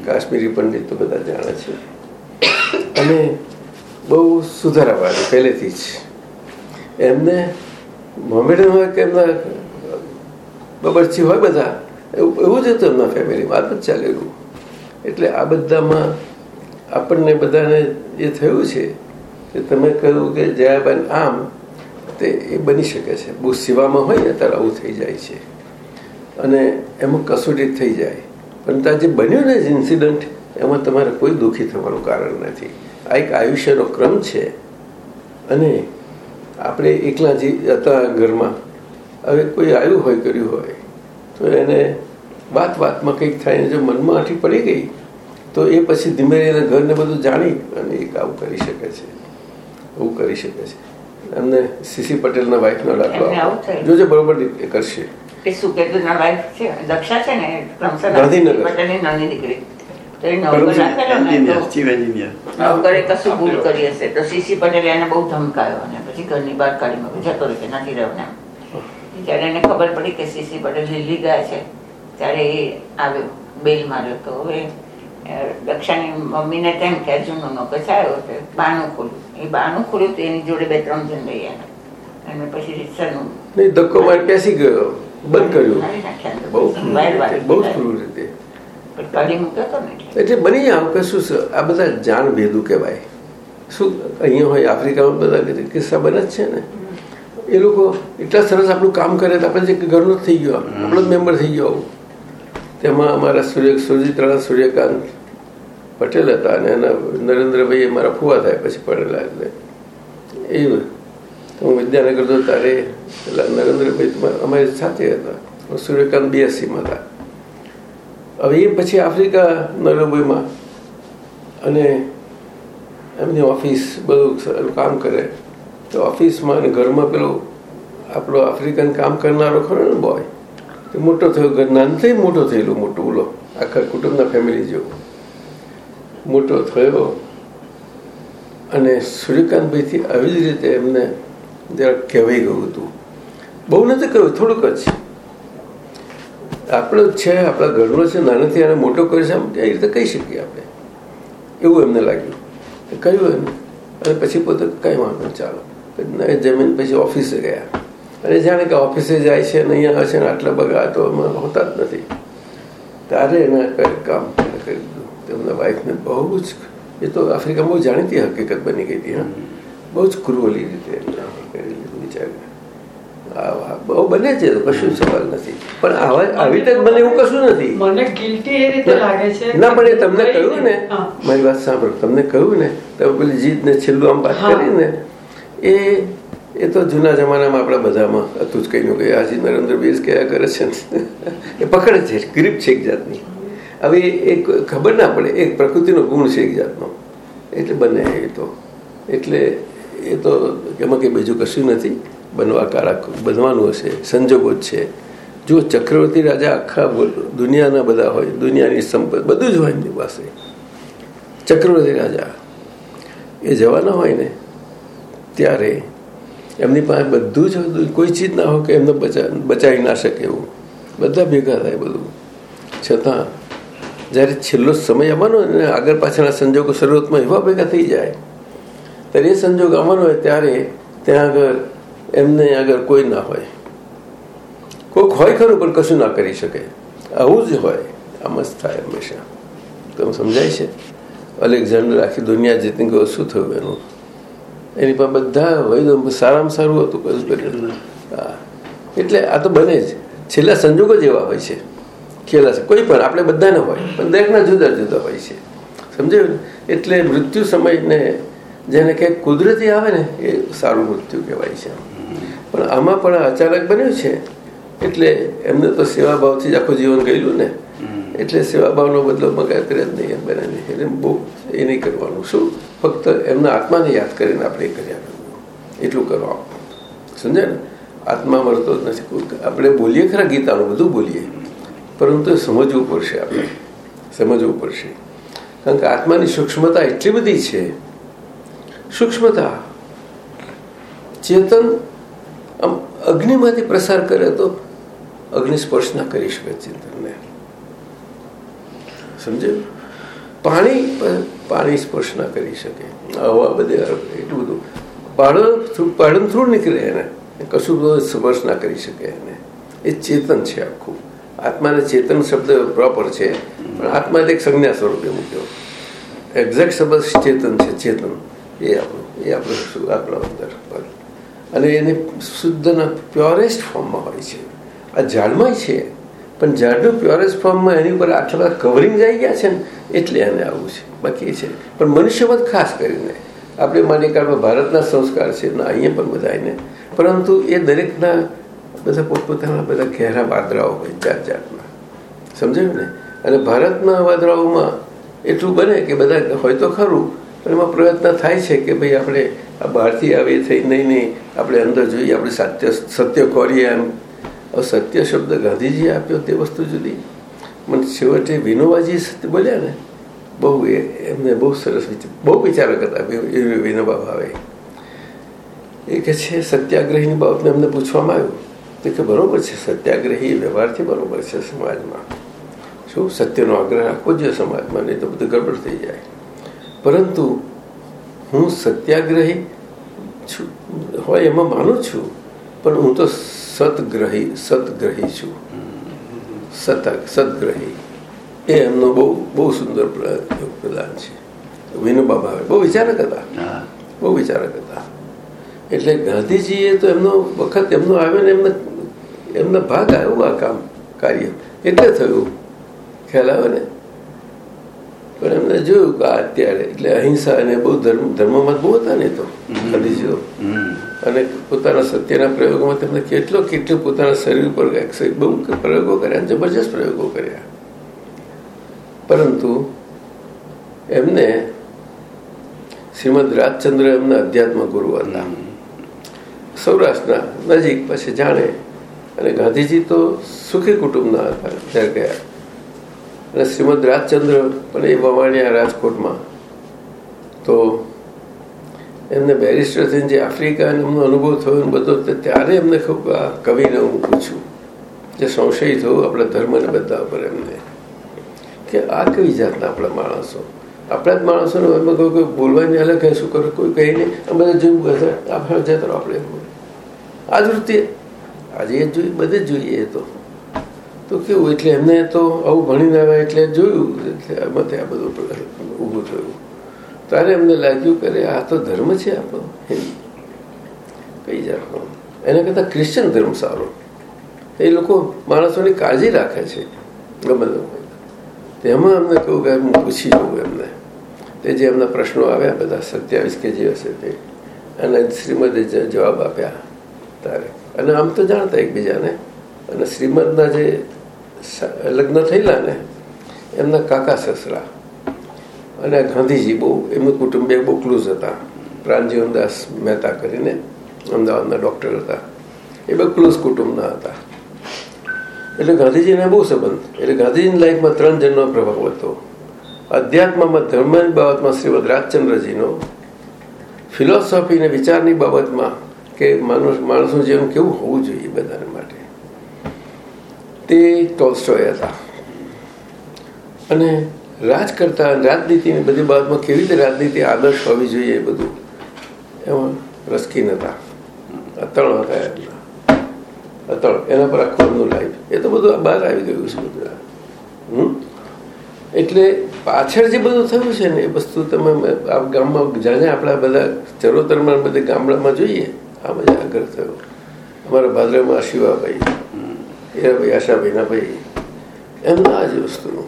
Speaker 2: કાશ્મીરી પંડિત તો બધા જાણે છે. અને બહુ સુધારાવાળી, પહેલેથી જ. એમને મોમેડન હોય કે એમના બબરચી હોય બધા, એવું જ હતું એમના ફેમિલીમાં આ જ ચાલેલું. એટલે આ બધામાં આપણને બધાને એ થયું છે કે તમે કહ્યું કે જયાબેન આમ, તે એ બની શકે છે. બહુ સેવામાં હોય ને ત્યારે આવું થઈ જાય છે. અને એમાં કસોટી થઈ જાય. પણ ત્યાં જે બન્યું ને ઇન્સિડન્ટ એમાં તમારે કોઈ દુઃખી થવાનું કારણ નથી. આ એક આયુષ્યનો ક્રમ છે. અને આપણે એકલા જે હતા ઘરમાં હવે કોઈ આવ્યું હોય કર્યું હોય તો એને વાત વાતમાં કંઈક થાય જો મનમાં આઠી પડી ગઈ તો એ પછી ધીમે એને ઘરને બધું જાણી અને એક આવું કરી શકે છે. આવું કરી શકે છે. એમને સીસી પટેલના વાઇફનો દાખલો. જોજે બરોબર
Speaker 4: એ સુકેતુના વાઈફ છે દક્ષા છે ને પટેલની નાની દીકરી તો એ. રાખેલો ને
Speaker 7: એન્જિનિયર
Speaker 4: તો
Speaker 7: ચીફ એન્જિનિયર.
Speaker 4: નવકરે કશું ભૂલ કરી હશે. તો સીસી પટેલે એને બહુ ધમકાયો અને પછી ઘરની બહાર કાઢી મૂક્યો જતો રહ્યો કે નથી રહ્યો ને એમ. એને ખબર પડી કે સીસી પટેલ દિલ્હી ગયા છે. ત્યારે એ આવ્યો બેલ માર્યો. તો હવે દક્ષાની મમ્મીને તેમ કે જૂનું નો કચાયો તો બાનું ખોલ્યું. એ બાનું ખોલ્યું તો એની જોડે બે ત્રણ જણ લઈ આવ્યા અને પછી રીતસરનું
Speaker 2: નું ધક્કો મારી પેસી ગયો? બંધ કર્યું. બહુ બહુ ક્રૂર રીતે.
Speaker 4: એટલે.
Speaker 2: એટલે બની આવું કશું છે. આ બધા જાણ ભેદું કહેવાય. શું અહીંયા હોય આફ્રિકામાં બધા કિસ્સા બને જ છે ને? એ લોકો એટલા સરસ આપણું કામ કરે તો આપણે જે ઘરનો જ થઈ ગયો આપણો જ મેમ્બર થઈ ગયો આવું. તેમાં અમારા સૂર્ય સુરજીત્રા સૂર્યકાંત પટેલ હતા અને એના નરેન્દ્રભાઈ એ મારા ફુવા થાય પછી પડેલા એટલે. એ હું વિદ્યાનગર તો તારે પેલા નરેન્દ્રભાઈ અમારી સાથે હતા. સૂર્યકાંત બીએસસીમાં હતા. હવે એ પછી આફ્રિકા નરેન્દ્રભાઈમાં અને એમની ઓફિસ બધું કામ કરે. તો ઓફિસમાં અને ઘરમાં પેલો આપણો આફ્રિકન કામ કરનારો ખરો ને બોય તો મોટો થયો ઘર, નાનથી મોટો થયેલો મોટો બોલો આખા કુટુંબના ફેમિલી જેવો. મોટો થયો અને સૂર્યકાંતભાઈથી આવી જ રીતે એમને જરાક કહેવાઈ ગયું હતું. બહુ નથી કહ્યું, થોડુંક જ. આપણો છે, આપણા ઘરનો છે, નાનાથી આને મોટો કર્યો છે એ રીતે કહી શકીએ આપણે. એવું એમને લાગ્યું. કહ્યું એમ અને પછી પોતે કઈ વાંધો ચાલો. જમીન પછી ઓફિસે ગયા. અને જાણે કે ઓફિસે જાય છે અને અહીંયા હશે ને આટલા બગા તો હોતા જ નથી. તારે એના કામ કરી દીધું તેમના વાઈફને બહુ જ, એ તો આફ્રિકા બહુ જાણીતી હકીકત બની ગઈ હતી, હા. બહુ જ ક્રુઅલી રીતે એમને કરી લીધું બિચારા આ- આ બહુ બને છે કશું સવાલ નથી. પણ આવા આવી રીતે મને એવું કશું નથી.
Speaker 8: મને ગિલ્ટી એ રીતે લાગે છે
Speaker 2: ના પણ એ તમને કહ્યું ને મારી વાત સાંભળો. તમને કહ્યું ને તમે પેલી જીત ને છેલ્લું આમ વાત કરીને એ એ તો જૂના જમાનામાં આપણા બધામાં હતું જ કંઈનું કંઈ. આજે નરેન્દ્ર બેસ કયા કરે છે ને. એ પકડે છે ગ્રીપ છે એક જાતની. હવે એ ખબર ના પડે એ પ્રકૃતિનો ગુણ છે એક જાતનો. એટલે બને એ તો. એટલે એ તો એમાં કંઈ બીજું કશું નથી. બનવા કારક બનવાનું હશે, સંજોગો જ છે. જો ચક્રવર્તી રાજા આખા દુનિયાના બધા હોય, દુનિયાની સંપત્તિ, બધું જ હોય એમની પાસે. ચક્રવર્તી રાજા, એ જવાના હોય ને, ત્યારે એમની પાસે બધું જ કોઈ ચીજ ના હોય કે એમને બચાવી ના શકે એવું. બધા ભેગા થાય બધું. છતાં, જ્યારે છેલ્લો સમય આવવાનો ને, આગળ પાછળના સંજોગો શરૂઆતમાં એવા ભેગા થઈ જાય, ત્યારે એ સંજોગ આવવાનો હોય, ત્યારે ત્યાં આગળ એમને આગળ કોઈ ના હોય. કોઈક હોય ખરું, પણ કશું ના કરી શકે. આવું જ હોય. આમ જ થાય હંમેશા. તમે સમજાય છે? અલેક્ઝાન્ડર આખી દુનિયા જીતી ગયો શું થયું એનું. એની પાસે બધા હોય સારામાં સારું હતું કશું કર્યું હા. એટલે આ તો બને જ. છેલ્લા સંજોગો જ એવા હોય છે. ખેલા કોઈ પણ, આપણે બધાને હોય. પણ દરેકના જુદા જુદા હોય છે. સમજાયું એટલે મૃત્યુ સમયને જેને કે કુદરતી આવે ને એ સારું મૃત્યુ કહેવાય છે. પણ આમાં પણ અચાનક બન્યું છે એટલે એમને તો સેવાભાવથી જ આખું જીવન ગયેલું ને. એટલે સેવાભાવનો બદલો મગાય કરે જ નહીં એમ બને એટલે બહુ એ નહીં કરવાનું. શું? ફક્ત એમના આત્માને યાદ કરીને આપણે કર્યા એટલું કરવાનું સમજે ને? આત્મા મળતો જ નથી. આપણે બોલીએ ખરા ગીતાનું બધું બોલીએ. પરંતુ સમજવું પડશે આપણે. સમજવું પડશે. કારણ કે આત્માની સૂક્ષ્મતા એટલી બધી છે સૂક્ષ્મતા. ચેતન આમ અગ્નિમાંથી પ્રસાર કરે તો અગ્નિ સ્પર્શ ના કરી શકે ચેતનને. સમજે? પાણી પાણી સ્પર્શ ના કરી શકે. હવા બધે એટલું બધું. પાડો પાડન થ્રુ નીકળે એને. કશું સ્પર્શ ના કરી શકે એને. એ ચેતન છે આખું. આત્માને ચેતન શબ્દ પ્રોપર છે. પણ આત્મા એક સંજ્ઞા સ્વરૂપે મૂક્યો. એક્ઝેક્ટ શબ્દ ચેતન છે, ચેતન. એ આપણું એ આપણું આપણો અંદર અને એને શુદ્ધના પ્યોરેસ્ટ ફોર્મમાં હોય છે. આ ઝાડમાં છે, પણ ઝાડનું પ્યોરેસ્ટ ફોર્મમાં એની ઉપર આટલા બધા કવરિંગ જઈ ગયા છે ને, એટલે એને આવું છે, બાકી છે. પણ મનુષ્યમાં ખાસ કરીને, આપણે માની કાળમાં ભારતના સંસ્કાર છે અહીંયા પણ બધા એને. પરંતુ એ દરેકના બધા પોતપોતાના બધા ઘેરા વાદરાઓ હોય, જાત જાતના. સમજાયું ને? અને ભારતના વાદરાઓમાં એટલું બને કે બધા, હોય તો ખરું એમાં પ્રયત્ન થાય છે કે ભાઈ આપણે આ બહારથી આવી થઈ નહીં નહીં આપણે અંદર જોઈએ, આપણે સત્ય સત્ય ખોરીએ એમ. સત્ય શબ્દ ગાંધીજીએ આપ્યો તે વસ્તુ જુદી. મને છેવટે વિનોબાજી સત્ય બોલ્યા ને, બહુ એમને બહુ સરસ બહુ વિચારો કરતા વિનોબા ભાવે. એ કે છે, સત્યાગ્રહીની બાબતને એમને પૂછવામાં આવ્યું. તો કે બરોબર છે, સત્યાગ્રહી વ્યવહારથી બરોબર છે સમાજમાં. શું? સત્યનો આગ્રહ રાખવો જોઈએ સમાજમાં, નહીં તો બધું ગડબડ થઈ જાય. પરંતુ હું સત્યાગ્રહી છું. હોય એમાં માનું છું પણ હું તો સતગ્રહી સતગ્રહી છું. સત સદગ્રહી. એ એમનો બહુ બહુ સુંદર પ્રદાન છે. વિનોબા ભાવે બહુ વિચારક હતા. બહુ વિચારક હતા. એટલે ગાંધીજીએ તો એમનો વખત એમનો આવ્યો ને એમને એમના ભાગ આવ્યો આ કામ કાર્ય. એટલે થયું. ખ્યાલ આવે ને? પણ એમને જોયું કે અત્યારે એટલે અહિંસા અને બહુ ધર્મ ધર્મમાં બહુ હતા ને તો ગાંધીજીઓ અને પોતાના સત્યના પ્રયોગોમાં તેમને કેટલો કેટલો પોતાના શરીર ઉપર બહુ પ્રયોગો કર્યા જબરજસ્ત પ્રયોગો કર્યા. પરંતુ એમને શ્રીમદ રાજચંદ્ર એમના અધ્યાત્મ ગુરુ હતા. સૌરાષ્ટ્રના નજીક પછી જાણે. અને ગાંધીજી તો સુખી કુટુંબના હતા. ત્યારે ગયા અને શ્રીમદ રાજચંદ્ર પણ એ વવાણ્યા રાજકોટમાં. તો એમને બેરિસ્ટર થઈને જે આફ્રિકા એમનો અનુભવ થયો બધો ત્યારે એમને ખૂબ આ કવિને હું પૂછ્યું જે સંશય થયો આપણા ધર્મને બધા ઉપર એમને, કે આ કેવી જાતના આપણા માણસો? આપણા જ માણસોને એમાં કહ્યું કોઈ બોલવાની અલગ શું કરે? કોઈ કહી નહીં. અમે બધા જોયું આપણે જતો આપણે આ જ વૃત્તિ આજે એ જોઈ, બધે જોઈએ તો. તો કેવું એટલે એમને તો આવું ભણીને આવ્યા એટલે જોયું એટલે આ બધું ઊભું થયું. ત્યારે એમને લાગ્યું કે આ તો ધર્મ છે આપણો. કઈ જાતનો એના કરતાં ક્રિશ્ચન ધર્મ સારો. એ લોકો માણસોની કાળજી રાખે છે. ગમે તેમાં અમને કહ્યું કે હું પૂછી જોઉં એમને. તે જે એમના પ્રશ્નો આવ્યા બધા સત્યાવીસ કે જે હશે તે. અને શ્રીમદે જવાબ આપ્યા. તારે. અને આમ તો જાણતા એકબીજાને. અને શ્રીમદના જે લગ્ન થયેલા ને, એમના કાકા સસરા અને ગાંધીજી બહુ, એમનું કુટુંબ બહુ ક્લોઝ હતા. પ્રાણજીવનદાસ મહેતા કરીને અમદાવાદના ડૉક્ટર હતા. એ બહુ ક્લોઝ કુટુંબના હતા. એટલે ગાંધીજીને બહુ સંબંધ, એટલે ગાંધીજીની લાઈફમાં ત્રણ જણનો પ્રભાવ હતો. અધ્યાત્મમાં ધર્મની બાબતમાં શ્રીમદ રાજચંદ્રજીનો ફિલોસોફી અને વિચારની બાબતમાં કે માણસ માણસનું જીવન કેવું હોવું જોઈએ બધાને માટે. તે ટોલ્સ્ટોય હતા અને રાજ કરતા રાજનીતિની બધી બાબતમાં કેવી રીતે રાજનીતિ આદર્શ હોવી જોઈએ એ બધું એમાં રસકીન હતા. અતળ હતા એમના. અતળ, એના પર આખું લાઈફ એ તો બધું બહાર આવી ગયું છે બધું. હમ? એટલે પાછળ જે બધું થયું છે ને એ વસ્તુ તમે આ ગામમાં જાણે આપણા બધા ચરોતરમાં બધે ગામડામાં જોઈએ. આ બધા આગળ થયો. અમારા ભાદરામાં શિવાભાઈ હીરાભાઈ આશાભાઈના ભાઈ. એમના જ વસ્તુનું.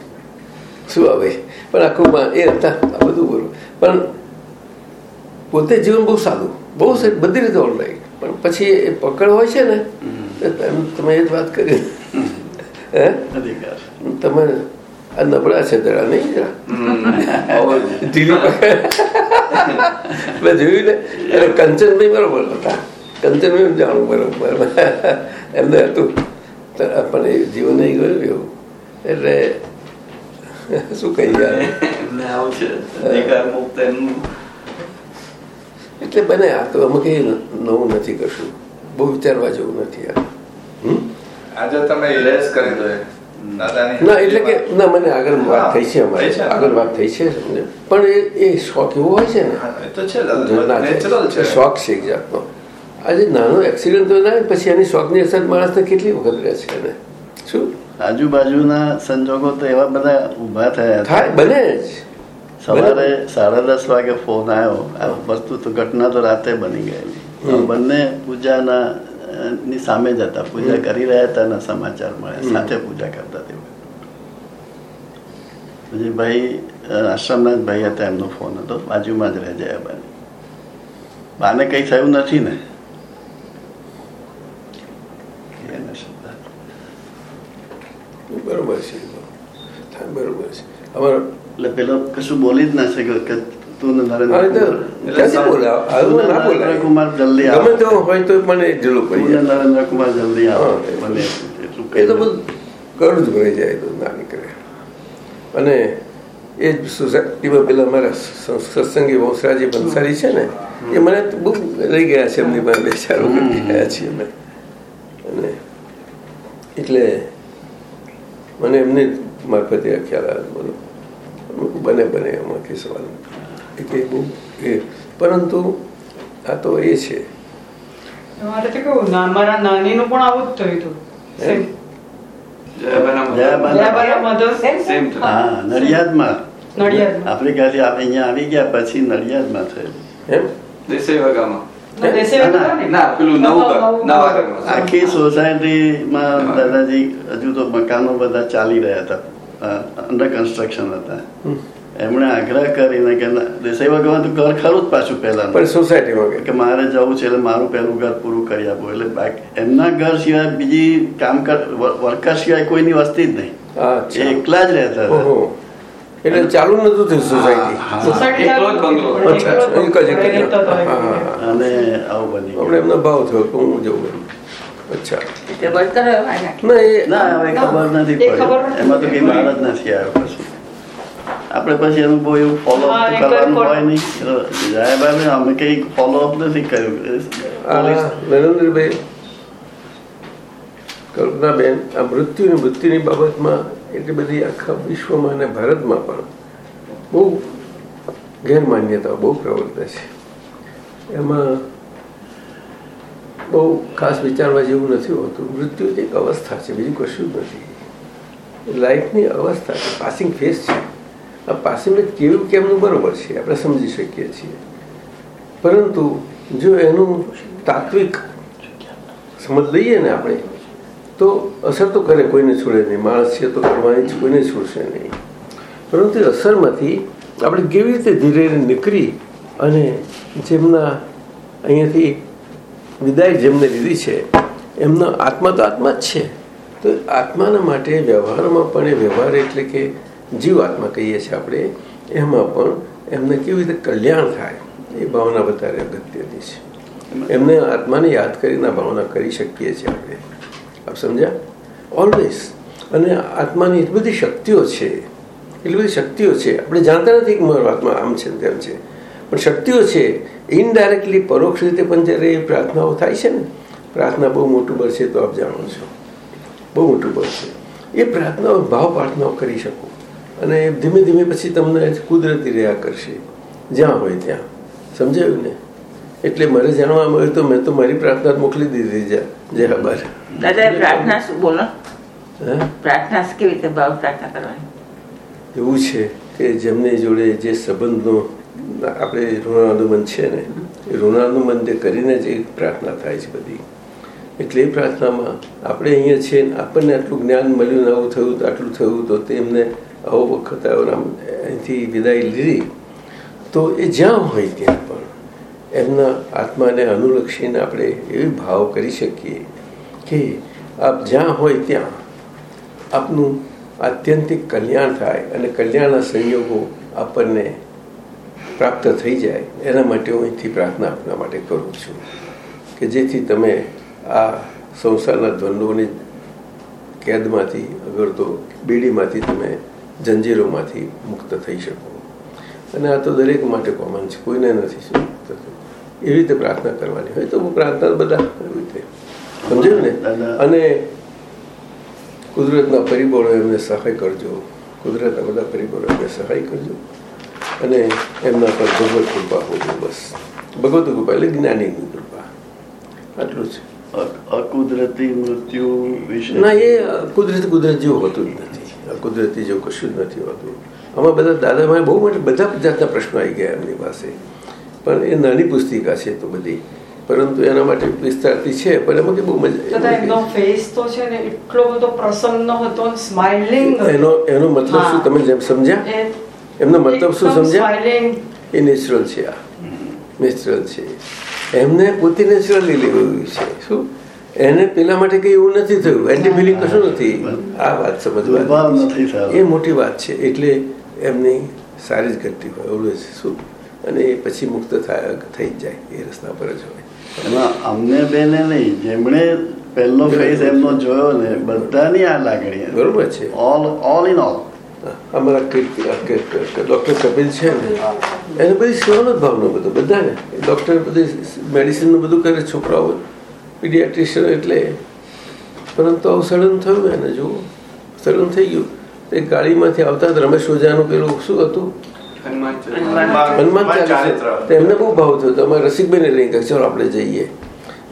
Speaker 2: શિવાભાઈ પણ આખું એ હતા આ બધું બોલું. પણ પોતે જીવન બહુ સાદું બહુ બધી રીતે ઓનલાઈન પણ પછી એ પકડ હોય છે ને તમે એ જ વાત કરી. હે? તમે આ નબળા છે જરા નહીં જરા? મેં જોયું ને એટલે કંચનભાઈ બરોબર હતા. કંચનભાઈ જાણું બરોબર. એમને હતું. તો પણ એ જીવન નહીં ગયું એવું એટલે શું કહી યાર
Speaker 1: એમને આવું છે અધિકાર
Speaker 2: એટલે બને આ તો અમે કઈ નવું નથી કશું. બહુ વિચારવા જેવું નથી આ. હમ?
Speaker 6: આજે તમે ઇરેઝ કરી દો
Speaker 2: ના એટલે કે ના મને આગળ વાત થઈ છે અમારે. આગળ વાત થઈ છે પણ એ એ શોખ એવો હોય છે ને?
Speaker 6: એ તો છે દાદા
Speaker 2: જોરદાર છે.
Speaker 6: છે
Speaker 2: શોખ છે એક જાતનો. આજે નાનો એક્સિડન્ટ તો ના પછી એની શોખની અસર માણસને કેટલી વખત રહે છે એને? શું?
Speaker 7: આજુબાજુના સંજોગો તો એવા બધા ઊભા થયા
Speaker 2: થાય બને જ.
Speaker 7: સવારે સાડા દસ વાગે ફોન આવ્યો. આ વસ્તુ તો ઘટના તો રાતે બની ગયેલી. બંને પૂજાના ની સામે જ હતા. પૂજા કરી રહ્યા હતા અને સમાચાર મળ્યા સાથે પૂજા કરતા તે પછી ભાઈ આશ્રમના જ ભાઈ હતા એમનો ફોન હતો. બાજુમાં જ રહે જયાબાની બાને કઈ થયું નથી ને? એને શું
Speaker 2: બરોબર છે બરોબર છે અમારો
Speaker 7: એટલે પેલો કશું બોલી જ ના શક્યો કે તું નરેન્દ્ર કુમાર-
Speaker 2: ક્યાંથી બોલાવ? આવું ના
Speaker 7: નરેન્દ્ર
Speaker 2: બોલાય.
Speaker 7: કુમાર જલ્દી આવો.
Speaker 2: ગમે હોય તો મને ઢીલું પડી
Speaker 7: તું ને
Speaker 2: જાય
Speaker 7: નરેન્દ્ર કુમાર જલ્દી આવો મને
Speaker 2: એ તો
Speaker 7: કહી
Speaker 2: બધું કરું જ ભરાઈ જાય તો ના નીકળે અને એ જ સોસાયટીમાં પેલા મારા સત્સંગી વંશરાજી ભંસારી છે ને એ મને બહુ લઈ ગયા છે એમની પાસે બે ચાર ગયા છીએ અમે અને એટલે મને એમને મારફતે આ ખ્યાલ આવ્યો બધો બને બને એમાં કે સવાલ એટલે બહુ એ પરંતુ આ તો એ છે.
Speaker 8: મારે તો મારા નાનીનું પણ આવું જ થયું હતું.
Speaker 7: નડિયાદમાં.
Speaker 8: નડિયાદમાં.
Speaker 7: આફ્રિકાથી આપણે અહીંયા આવી ગયા પછી નડિયાદમાં થયેલું.
Speaker 2: એમ?
Speaker 1: દેસાઈ વાગામાં
Speaker 8: સોસાયટી.
Speaker 7: આખી સોસાયટીમાં દાદાજી હજુ તો મકાનો બધા ચાલી રહ્યા હતા અંડર કન્સ્ટ્રક્શન હતા એમણે આગ્રહ કરીને કે ના, દેસાઈ ભગવાન તો ઘર ખરું જ પાછું પહેલા
Speaker 2: પણ સોસાયટી
Speaker 7: કે મારે જવું છે એટલે મારું પહેલું ઘર પૂરું કરી આપો એટલે બાકી એમના ઘર સિવાય બીજી કામ કર વર્કર સિવાય કોઈની વસ્તી જ નહીં એકલા જ રહેતા હતા.
Speaker 2: એટલે ચાલુ નતું થયું સોસાયટી એક જ એક.
Speaker 7: અને
Speaker 2: આપણે એમનો ભાવ થયો કે હું જવું એમ. અચ્છા. ના. એ
Speaker 7: ના ખબર નથી પડી. એમાં તો કઈ જ નથી આવ્યો પછી. આપણે પછી એનું બહુ એવું ફોલો અપ કરવાનું હોય નહીં. જાહેબાને અમે કઈ ફોલો અપ નથી કર્યું.
Speaker 2: નરેન્દ્રભાઈ કલ્પનાબેન આ મૃત્યુની મૃત્યુની બાબતમાં એટલી બધી આખા વિશ્વમાં અને ભારતમાં પણ બહુ ગેરમાન્યતાઓ બહુ પ્રવર્તે છે. એમાં બહુ ખાસ વિચારવા જેવું નથી હોતું. મૃત્યુ એક અવસ્થા છે, બીજું કશું નથી. લાઈફની અવસ્થા છે પાસિંગ ફેસ છે. આ પાસિંગ કેવું કેમનું બરોબર છે, આપણે સમજી શકીએ છીએ. પરંતુ જો એનું તાત્વિક સમજ લઈએ ને આપણે તો અસર તો કરે કોઈને છોડે નહીં. માણસ છે તો કરવાની જ કોઈને છોડશે નહીં. પરંતુ અસરમાંથી આપણે કેવી રીતે ધીરે ધીરે નીકળી અને જેમના અહીંયાથી વિદાય જેમને લીધી છે એમનો આત્મા તો આત્મા જ છે. તો આત્માના માટે વ્યવહારમાં પણ એ વ્યવહાર એટલે કે જીવ આત્મા કહીએ છીએ આપણે એમાં પણ એમને કેવી રીતે કલ્યાણ થાય એ ભાવના વધારે અગત્યની છે. એમને આત્માને યાદ કરીને ભાવના કરી શકીએ છીએ આપણે. આપ સમજ્યા ઓલવેઝ અને આત્માની એટલી બધી શક્તિઓ છે, એટલી બધી શક્તિઓ છે. આપણે જાણતા નથી કે મારો આત્મા આમ છે તેમ છે. પણ શક્તિઓ છે ઇનડાયરેક્ટલી પરોક્ષ રીતે પણ જ્યારે એ પ્રાર્થનાઓ થાય છે ને, પ્રાર્થના બહુ મોટું બળ છે તો આપ જાણો છો. બહુ મોટું બળ છે. એ પ્રાર્થનાઓ, ભાવ પ્રાર્થનાઓ કરી શકો. અને ધીમે ધીમે પછી તમને કુદરતી રહ્યા કરશે. જ્યાં હોય ત્યાં. સમજાયું ને? એટલે મારે જાણવા મળ્યું તો મેં તો મારી પ્રાર્થના મોકલી દીધી છે. જય ખબર
Speaker 4: દાદા પ્રાર્થના શું? બોલો. પ્રાર્થના કેવી રીતે ભાવ પ્રાર્થના કરવાની?
Speaker 2: એવું છે કે જેમને જોડે જે સંબંધનો આપણે ઋણાનુમન છે ને એ ઋણાનુબંધ કરીને જ એ પ્રાર્થના થાય છે બધી. એટલે એ પ્રાર્થનામાં આપણે અહીંયા છે આપણને આટલું જ્ઞાન મળ્યું આવું થયું તો આટલું થયું તો તેમને આવો વખત આવ્યો અહીંથી વિદાય લીધી તો એ જ્યાં હોય ત્યાં પણ એમના આત્માને અનુલક્ષીને આપણે એવી ભાવ કરી શકીએ. કે આપ જ્યાં હોય ત્યાં આપનું આત્યંતિક કલ્યાણ થાય અને કલ્યાણના સંયોગો આપણને પ્રાપ્ત થઈ જાય, એના માટે હું અહીંથી પ્રાર્થના આપના માટે કરું છું કે જેથી તમે આ સંસારના દ્વંદ્વોની કેદમાંથી, અગર તો બીડીમાંથી તમે જંજીરોમાંથી મુક્ત થઈ શકો. અને આ તો દરેક માટે કોમન છે, કોઈને નથી શું એવી રીતે પ્રાર્થના કરવાની હોય તો હું પ્રાર્થના બધા એવી રીતે સમજાયું ને? અને કુદરતના પરિબળો એમને સહાય કરજો. કુદરતના બધા પરિબળો એમને સહાય કરજો. અને એમના પર ભગવત કૃપા હોજો બસ. ભગવત કૃપા એટલે જ્ઞાનીની કૃપા. આટલું
Speaker 7: અ- અકુદરતી મૃત્યુ વિશે?
Speaker 2: ના એ કુદરત કુદરત જેવું હોતું જ નથી. આ કુદરતી જેવું કશું જ નથી હોતું. આમાં બધા દાદામાં બહુ મોટા બધા જાતના પ્રશ્નો આવી ગયા એમની પાસે. પણ એ નાની પુસ્તિકા છે તો બધી. પરંતુ એના માટે વિસ્તારથી છે પણ એમાં કે બહુ મજા
Speaker 8: એમનો ફેસ તો છે ને એટલો બધો પ્રસન્ન હતો સ્માઇલિંગ
Speaker 2: એનો એનો મતલબ શું તમે જેમ સમજ્યા? એમનો મતલબ શું સમજ્યા? એ નેચરલ છે આ. નેચરલ છે. એમને પોતે નેચરલી લેવું છે. શું? એને પેલા માટે કઈ એવું નથી થયું. એન્ટી ફિલિંગ કશું નથી. આ વાત સમજવા એ મોટી વાત છે. એટલે એમની સારી જ ઘટતી હોય ઓલવેઝ શું? અને એ પછી મુક્ત થાય થઈ જ જાય. એ રસ્તા પર જ હોય.
Speaker 7: અમને બેને નહીં. જેમણે પહેલો ફેસ એમનો જોયો ને બધાની આ લાગણી
Speaker 2: બરોબર છે.
Speaker 7: ઓલ ઓલ ઇન ઓલ
Speaker 2: અમારા ડૉક્ટર કપિલ છે ને એને બધી સેવાનો જ ભાવનો બધો બધાને. ડૉક્ટર બધી મેડિસિનનું બધું કરે છોકરાઓ પીડિયાટ્રિશિયન એટલે. પરંતુ આવું સડન થયું એને જુઓ. સડન થઈ ગયું. તે ગાડીમાંથી આવતા જ રમેશ ઓઝાનું પેલું શું હતું?
Speaker 1: હનુમાન
Speaker 2: ચાલીસા એમને બહુ ભાવ થયો. તો અમારે રસિકભાઈને લઈને કહે ચાલો આપણે જઈએ.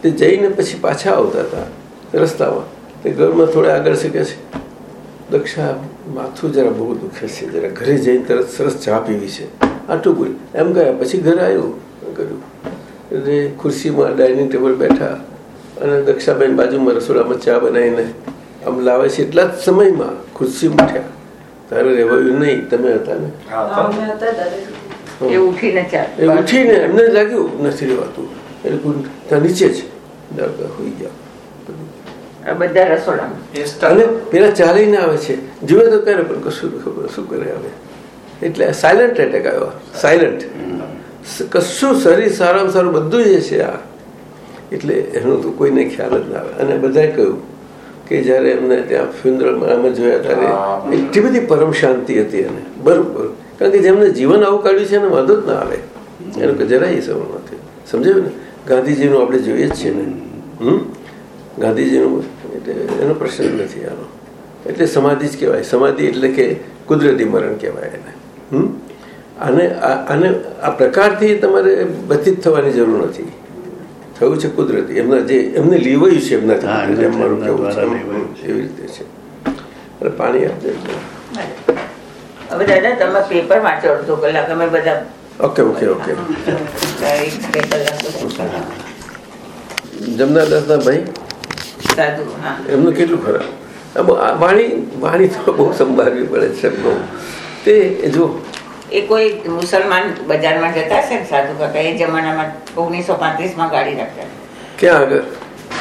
Speaker 2: તે જઈને પછી પાછા આવતા હતા રસ્તામાં. તે ઘરમાં થોડા આગળ શકે છે. દક્ષા માથું જરા બહુ દુખે છે. જરા ઘરે જઈને તરત સરસ ચા પીવી છે. આટલું બોલ. એમ ગયા. પછી ઘરે આવ્યું. કર્યું. એટલે ખુરશીમાં ડાઇનિંગ ટેબલ બેઠા અને દક્ષાબેન બાજુમાં રસોડામાં ચા બનાવીને આમ લાવે છે એટલા જ સમયમાં ખુરશી ઉઠ્યા. તારે રહેવાયું નહીં તમે હતા ને.
Speaker 4: એ ઉઠીને
Speaker 2: એ ઉઠીને એમને લાગ્યું નથી રહેવાતું. એટલે ત્યાં નીચે જ હોઈ ગયા.
Speaker 4: બધા
Speaker 2: પેલા ચાલીને આવે છે. જુએ તો ત્યારે પણ કશું ખબર શું કરે આવે એટલે સાયલન્ટ એટેક આવ્યો. સાયલન્ટ કશું શરીર સારામાં સારું બધું જે છે આ. એટલે એનો તો કોઈને ખ્યાલ જ ના આવે. અને બધાએ કહ્યું કે જ્યારે એમને ત્યાં ફ્યુનરલમાં અમે જોયા ત્યારે એટલી બધી પરમ શાંતિ હતી એને. બરોબર. કારણ કે જેમને જીવન આવું કાઢ્યું છે એને વાંધો જ ના આવે. એનું કે જરાય સમજ નથી સમજાયું ને? ગાંધીજીનું આપણે જોઈએ જ છીએ ને. હમ? ગાંધીજીનું એટલે એનો પ્રશ્ન નથી આનો. એટલે સમાધિ જ કહેવાય. સમાધિ એટલે કે કુદરતી મરણ કહેવાય એને. હમ? અને આ- આને આ પ્રકારથી તમારે વ્યતીત થવાની જરૂર નથી. થયું છે કુદરતી. એમના જે એમને લીવાયું છે એમના
Speaker 7: હા,
Speaker 2: એમ મારું કહેવું છે. એવી રીતે છે. એટલે પાણી આપજો.
Speaker 4: હવે દાદા તમે પેપર વાંચો અડધો કલાક. અમે બધા
Speaker 2: ઓકે ઓકે ઓકે.
Speaker 4: જમના
Speaker 2: જમનાદાસના ભાઈ? એમનું કેટલું ખરાબ? આ બહુ- આ વાણી વાણી તો બહુ સંભાળવી પડે છે તે જો
Speaker 4: એ કોઈ મુસલમાન બજારમાં જતા હશે ને સાધુ કાકા એ જમાનામાં ઓગણીસો પાંત્રીસમાં ગાડી રાખતા
Speaker 2: ક્યાં આગળ?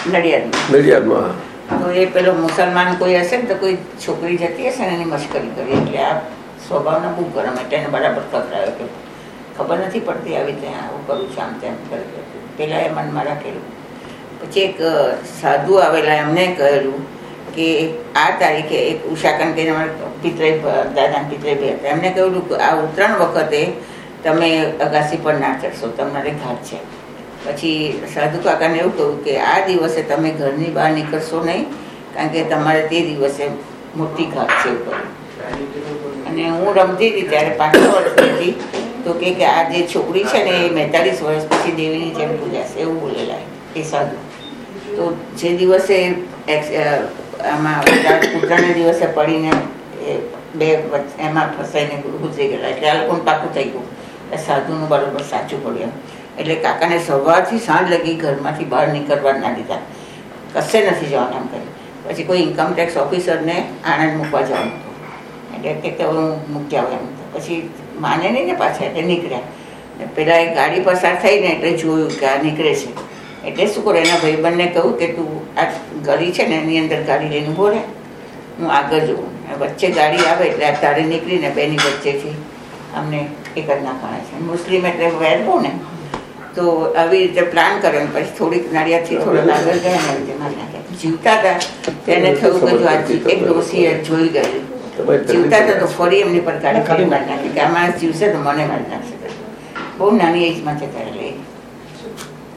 Speaker 4: નડિયાદમાં.
Speaker 2: નડિયાદમાં
Speaker 4: તો એ પેલો મુસલમાન કોઈ હશે ને તો કોઈ છોકરી જતી હશે ને એની મશ્કરી કરી. એટલે આ સ્વભાવના બહુ ગરમ એટલે એને બરાબર ખતરાયો કે ખબર નથી પડતી આવી રીતે આવું કરું છું આમ તેમ કરી. પેલા એ મનમાં રાખેલું. પછી એક સાધુ આવેલા એમને કહેલું કે આ તારીખે એક ઉષાકન કરીને પિતરે દાદાના દાદા બે હતા એમને કહ્યું કે આ ઉત્તરાયણ વખતે તમે અગાસી પર ના ચડશો, તમારે ઘાટ છે. પછી સાધુ કાકાને એવું કહ્યું કે આ દિવસે તમે ઘરની બહાર નીકળશો નહીં, કારણ કે તમારે તે દિવસે મોટી ઘાટ છે ઉપર. અને હું રમતી હતી ત્યારે પાંચ વર્ષ હતી તો કે આ જે છોકરી છે ને એ બેતાલીસ વર્ષ પછી દેવીની જેમ પૂજાશે, એવું બોલેલા એ સાધુ. તો જે દિવસે આમાં ઉત્તરાયણ- દિવસે પડીને એ બે એમાં ફસાઈને ગુજરી ગયેલા. એટલે આ લોકોને પાકું થઈ ગયું. એ સાધુનું બરોબર સાચું પડ્યું એટલે કાકાને સવારથી સાંજ લગી ઘરમાંથી બહાર નીકળવા ના દીધા. કશે નથી જવાનું એમ કરી પછી કોઈ ઇન્કમ ટેક્સ ઓફિસરને આણંદ મૂકવા જવાનું હતું. એટલે કે હું મૂકી આવું એમ. પછી માને નહીં ને પાછા, એટલે નીકળ્યા. પહેલાં એક ગાડી પસાર થઈને એટલે જોયું કે આ નીકળે છે. એટલે શું કરું? એના ભાઈબંધને કહું કે તું આ ગાડી છે ને એની અંદર ગાડી લઈને ઊભો રહે હું આગળ જોઉં. વચ્ચે ગાડી આવે એટલે આ તારે નીકળીને બેની વચ્ચેથી અમને એક જ નાખવાના છે. મુસ્લિમ એટલે વહેલું ને. તો આવી રીતે પ્લાન કર્યો પછી થોડીક નાળિયાથી થોડુંક આગળ ગયા ને રીતે મારી નાખ્યા જીવતા હતા. તેને થયું કે જો એક ડોસી જોઈ ગયું. જીવતા હતા તો ફરી એમની પર ગાડી ફરી મારી નાખી. કે આ માણસ જીવશે તો મને મારી નાખશે. બહુ નાની એજમાં છે ત્યારે.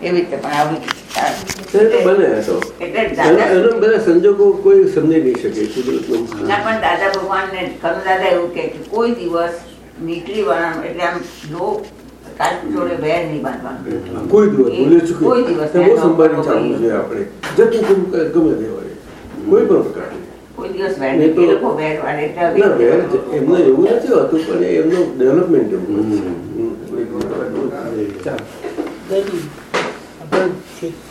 Speaker 4: એવી રીતે પણ આવી
Speaker 2: એ તો બને એ તો
Speaker 4: એટલે
Speaker 2: એનો
Speaker 4: દાદા
Speaker 2: એનો બધા સંજોગો કોઈ સમજી નહીં શકે કુદરતનો
Speaker 4: ના પણ દાદા ભગવાનને કનુ દાદા એવું કહે કે કોઈ દિવસ નીકળી વાળાનું એટલે આમ લો કાલ જોડે વેર નહીં બાંધવાનું.
Speaker 2: કોઈ દિવસ ભૂલે ચૂકી.
Speaker 4: કોઈ દિવસ
Speaker 2: તે બહુ સંભાળી
Speaker 4: કોઈ
Speaker 2: ચાલવું જોઈએ આપણે. જતું તેમ ક- ગમે તે હોય. કોઈ પણ પ્રકારની.
Speaker 4: કોઈ દિવસ વેર
Speaker 2: નહીં
Speaker 4: નહીં.
Speaker 2: તો-
Speaker 4: એ લોકો વેર વાળે એટલે
Speaker 2: ના
Speaker 4: આવી
Speaker 2: વેર
Speaker 4: રીતે
Speaker 2: જ- એમને એવું નથી હોતું પણ એ એમનું ડેવલપમેન્ટ એવું